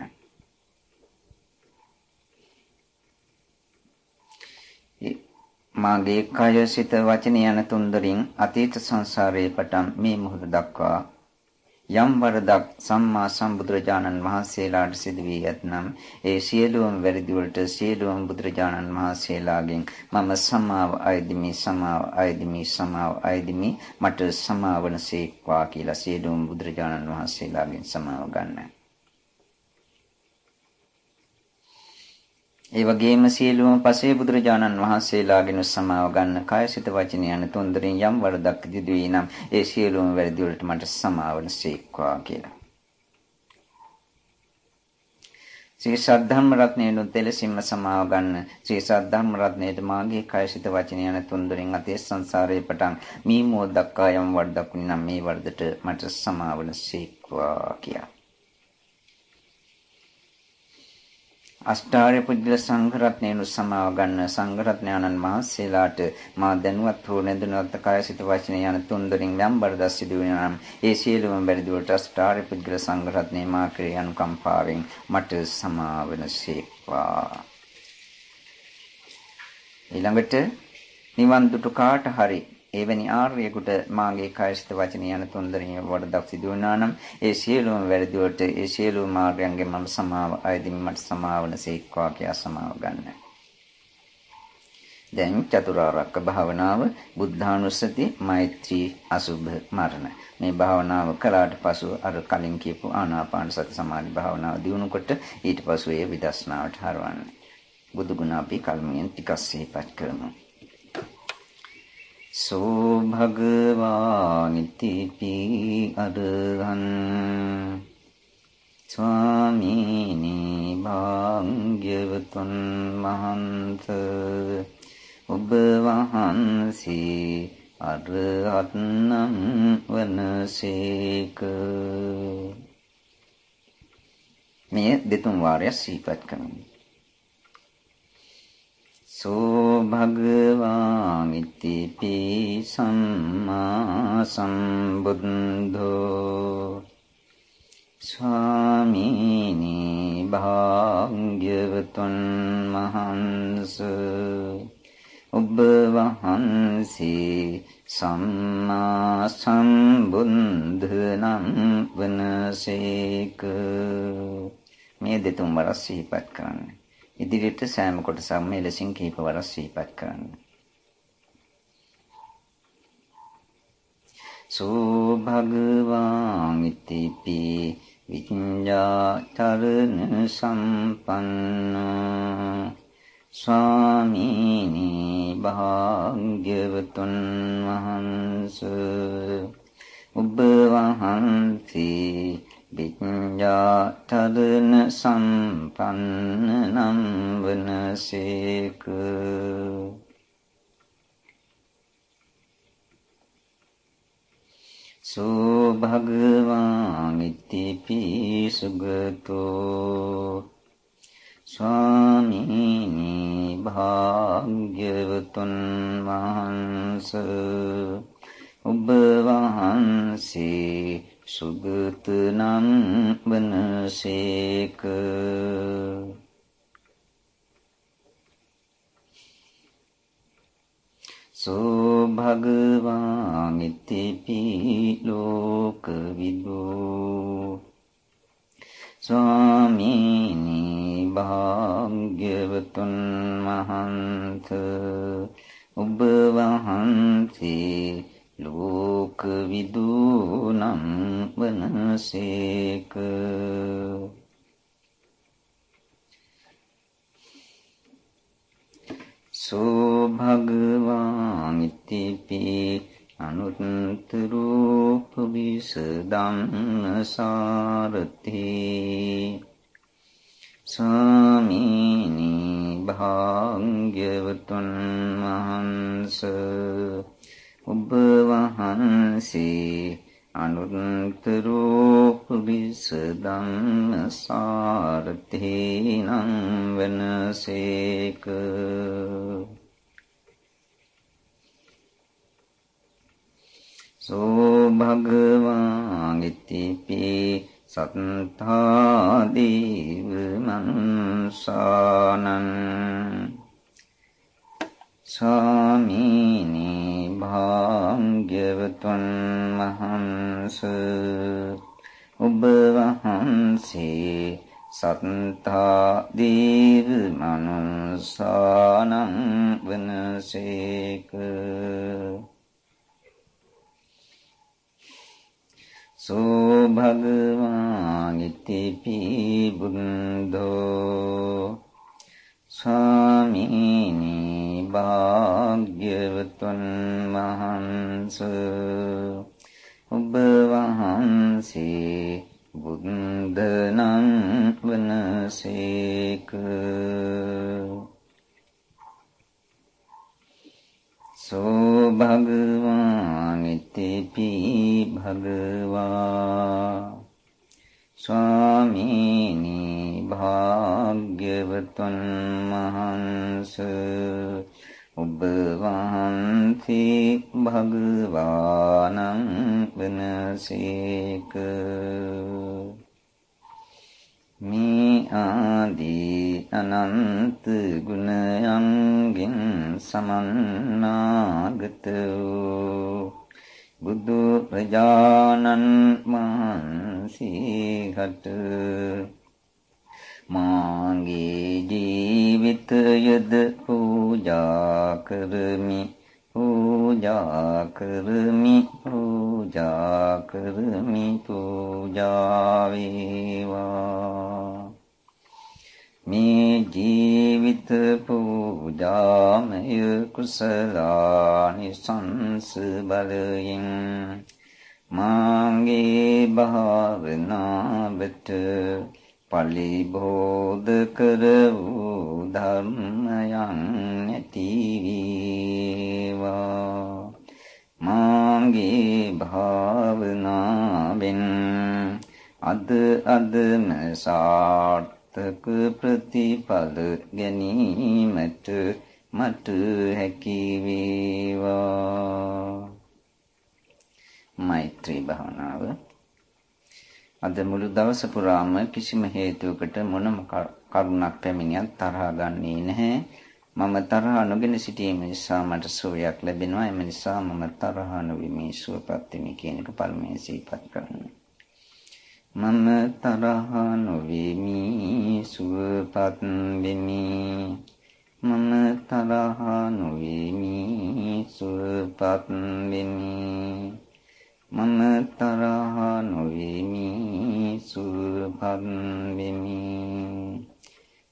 මාගේ කය සිත වචන යන තුන්දරින් අතීත සංසාරයේ පටන් මේ මොහොත දක්වා යම් වරදක් සම්මා සම්බුදුරජාණන් වහන්සේලාට සිදු වී ඇතනම් ඒ සියලුම වැරදි වලට සියලුම බුදුරජාණන් වහන්සේලාගෙන් මම සමාව අයදිමි සමාව අයදිමි සමාව අයදිමි මට සමාවන සේක්වා කියලා සියලුම බුදුරජාණන් වහන්සේලාගෙන් සමාව ගන්නයි ඒ වගේම සියලුම පසේ බුදුරජාණන් වහන්සේලාගෙන සමාව ගන්න කායසිත වචන යන තුන්දරින් යම් වරදක් දිදු වී නම් ඒ සියලුම වැරදි වලට මට සමාවන සීක්වා කියලා. ශ්‍රී සද්ධර්ම රත්නයේ තෙලසින්ම සමාව ගන්න ශ්‍රී සද්ධර්ම රත්නයේද මාගේ කායසිත වචන යන තුන්දරින් අතේ සංසාරේ පටන් මේ මොහොතක් ආයම් වරදක් වුණා මේ වරදට මට සමාවන සීක්වා කියලා. අෂ්ටාර්ය පුජ්‍යල සංඝරත්නයන් සමාව ගන්න සංඝරත්නයන්න් වහන්සේලාට මා දැනුවත් හෝ නැදනුවත් කාය සිත වචන යන තුන්දරින් යම් බරදස් සිදු වෙනම් ඒ සියලුම බැරිදුවට අෂ්ටාර්ය පුජ්‍යල සංඝරත්නය මා ක්‍රිය අනුකම්පාවෙන් මට සමාවනසේක්වා ඊළඟට නිවන් දුටු කාට හරි එවැනි ආර්යයෙකුට මාගේ කායසිත වචන යන තුන්දරින් වඩදක් සිදු වුණා නම් ඒ සියලුම වැරදි වලට ඒ සියලුම මාර්ගයන්ගෙන් මම සමාව අයදින් මට සමාවන සීක්වා කියා සමාව ගන්න. දැන් චතුරාර්යක භාවනාව බුද්ධානුස්සති මෛත්‍රී අසුභ මරණ. මේ භාවනාව කළාට පසු අර කලින් කියපු ආනාපාන සති සමාධි භාවනාව දිනුනකොට ඊට පසු ඒ විදර්ශනාවට හරවන්නේ. බුදු ගුණ අපි කල්මියෙන් ටිකක් සිහිපත් කරමු. සෝ භගවානිතිපි අරහන් ස්වාමීනි භාග්‍යවතුන් මහන්ත ඔබ වහන්සේ අරහත්නම් වනසේක මේ දෙතුන් වාරයක් සිහිපත් කරනවා සෝ භගවාන් ඉතිපි සම්මා සම්බුද්ධෝ ස්වාමීනි භාග්‍යවතුන් මහන්ස ඔබ වහන්සේ සම්මා සම්බුද්ධ නම් වනසේක. මේ දෙතුන් වරස් සිහිපත් කරන්නේ. ඉදිරියට සෑම කොටසක්ම එලෙසින් කීප වරක් සිහිපත් කරන්න. සෝ භගවාන් ඉතිපි විඤ්ඤාචරණ සම්පන්න ස්වාමීනි භාග්‍යවතුන් වහන්ස ඔබ වහන්සේ විඤ්ඤාතරණ සම්පන්න නම් වනසේක. සෝ භගවාන් ඉතිපි සුගතෝ ස්වාමීනි භාග්‍යවතුන් වහන්ස ඔබ වහන්සේ සුගත නම් වනසේක. සෝ භගවාන් ඉතිපි ලෝක විදෝ. ස්වාමීනි භාග්‍යවතුන් මහන්ත. ඔබ වහන්සේ ලෝක විදූනම් වනසේක. සෝ භගවාන් ඉතිපි අනුත්තරූප විසදම්න සාරති ස්වාමීනි භාග්‍යවතුන් වහන්සේ ඔබ වහන්සේ අනුත්තරෝ පුරිස ධම්ම සාරතේනං වනසේක. සෝ භගවාන් ඉතිපි සත්තා දීව මනුසානං ස්වාමීනි භාග්‍යවතුන් වහන්ස ඔබ වහන්සේ සත්තා දීව මනුසානං වනසේක. සෝ භගවානිතිපි බුද්ධෝ ස්වාමීනි භාග්‍යවතුන් වහන්ස ඔබ වහන්සේ බුද්ධනම් වනසේක සෝ භගවානිතිපි භගවා භගවානං වනසේක. මේ ආදී අනන්ත ගුණයන්ගෙන් සමන්නාගත වූ බුදු ප්‍රජානන් වහන්සේකට මාගේ ජීවිතයද පූජා කරමි. පූජා කරමි පූජා කරමි පූජා වේවා මේ ජීවිත පූජාමය කුසලානි සංස බලයෙන්. මාගේ භාවනාවට පලිබෝධ කර වූ ධර්මයන් නැතිවීවා මාගේ භාවනාවෙන් අද අදම සාර්ථක ප්‍රතිඵල ගැනීමට මට හැකිවේවා මෛත්‍රී භාවනාව අද මුළු දවස පුරාම කිසිම හේතුවකට මොනම කරුණක් පැමිණියත් තරහ ගන්නේ නැහැ. මම තරහ නොගෙන සිටීම නිසා මට සුවයක් ලැබෙනවා. එම නිසා මම තරහ නොවෙමි සුවපත් වෙමි කියන එක පළමුවෙන් සිහිපත් කරන්න. මම තරහ නොවෙමි සුවපත් වෙමි. මම තරහ නොවෙමි සුවපත් වෙමි. මම තරහ නොවෙමි සුවපත් වෙමි.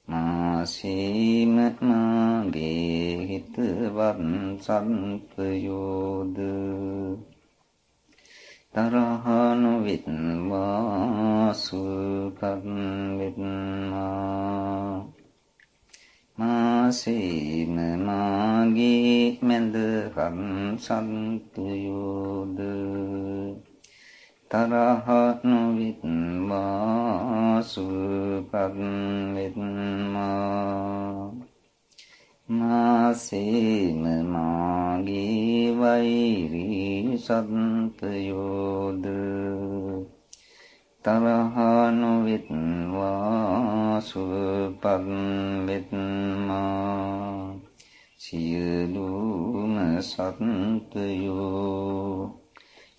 මාසීම මාගේ හිතවත් සත්පයෝද තරහ නොවෙත්වා සුවපත් වෙත්වා. මාසීම මාගේ මැදකම් සන්තුයෝද? තරහ නොවිත්වා සුපත් වෙත්වා මාසීම මාගේ වෛරී සන්තයෝද? තරහ නොවෙත්වා සුවපත් වෙත්වා සියලුම සත්ත්වයෝ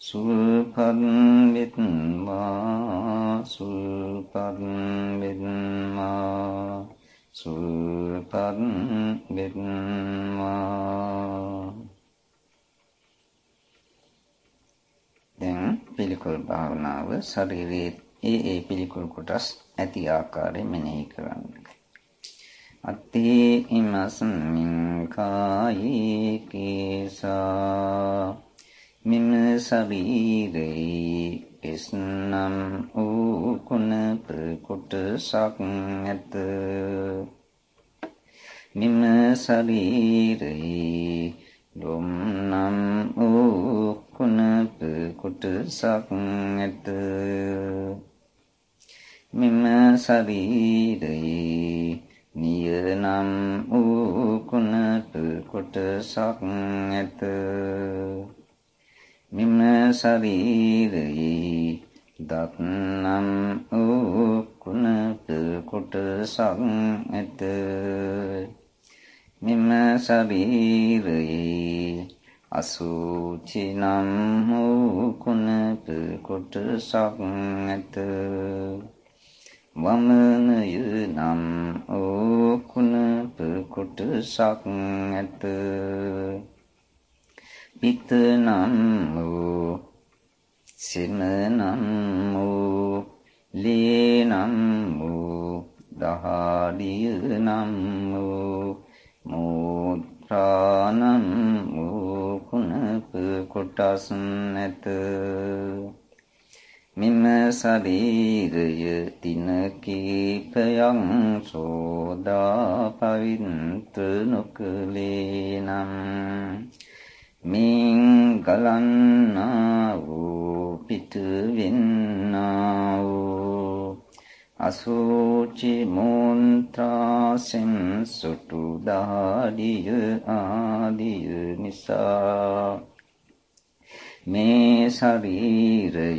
සුවපත් වෙත්වා සුවපත් වෙත්වා සුවපත් වෙත්වා දැන් පිළිකුල් භාවනාව ශරීරයේ ඒ ඒ පිළිකුල් කොටස් ඇති ආකාරය මෙනෙහි කරන්න. අත්තේ ඉමස්මින් කායේ කේසා මිම ශරීරේ එස්නම් වූ කුණප කොටසක් ඇත. මිම ශරීරේ ලොම් නම් වූ කුණප කුට කොටසක් ඇත. මෙම ශරීරයේ නියනම් වූ කුණප කොටසක් ඇත. මෙම ශරීරයේ දත්නම් වූ කුණප කොටසක් ඇත. මෙම ශරීරයේ අසුචි නම් වූ කුණප කොටසක් ඇත. වමනය නම් වූ කුණප කොටසක් ඇත. පිත නම් වූ සිම නම් වූ ලේ නම් වූ දහඩිය නම් වූ මූත්‍රානම් වූ කුණප කොටස් නැත. මෙම ශරීරය දින කීපයක් සෝදා පවිත්‍ර නොකලේ නම් මින් ගලන්නා වූ පිට වෙන්නා වූ අසුචි මුන්ත්‍රාසෙන් සුටු දාඩිය ආදිය නිසා මේ ශරීරය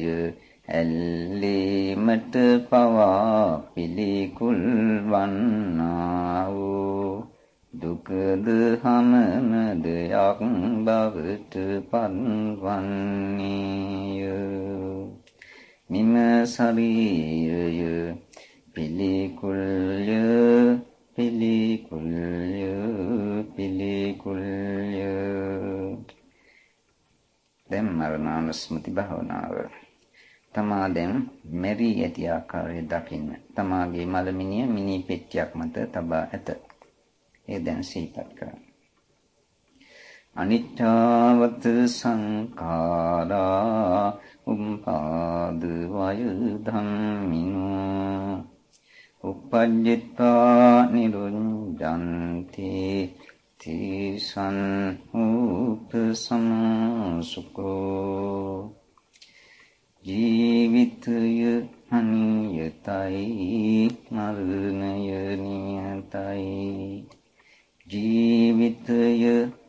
ඇල්ලීමට පවා පිළිකුල් වන්නා වූ දුකද හමන දෙයක් බවට පන්වන්නේය මිම ශරීරය පිළිකුල්ය පිළිකුල්ය පිළිකුල්ය. දැන් මරණානුස්මති භාවනාව. තමා දැන් මෙරි ඇති ආකාරය දකින්න. තමාගේ මලමිනිය මිනි පෙට්ටියක් මත තබා ඇත. ඒ දැන් සිහිපත් කරන්න. අනිච්චවත සංඛාරා උම්පාද වය ධම්මිනෝ උපජ්ජිත්වා නිරුඤ්ජන්ති තිසං උපසමසුකෝ ජීවිතය අනියතයි මරණය නියතයි. ජීවිතය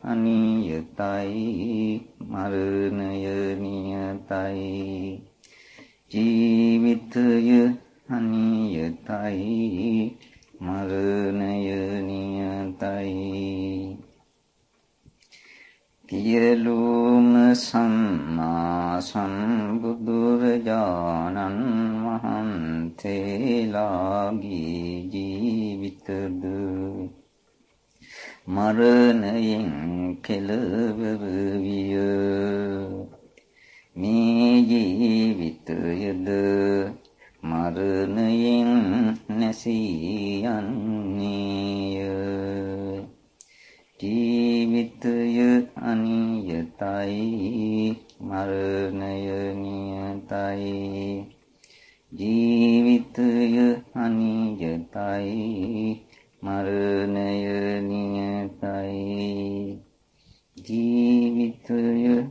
අනියතයි මරණය නියතයි. ජීවිතය අනියතයි මරණය නියතයි. සියලුම සම්මා සම්බුදුරජාණන් වහන්සේලාගේ ජීවිතද මරණයෙන් කෙලවර විය. මේ ජීවිතයද මරණයෙන් නැසී යන්නේය ජීවිතය අනියතයි මරණය නියතයි. ජීවිතය අනියතයි මරණය නියතයි. ජීවිතය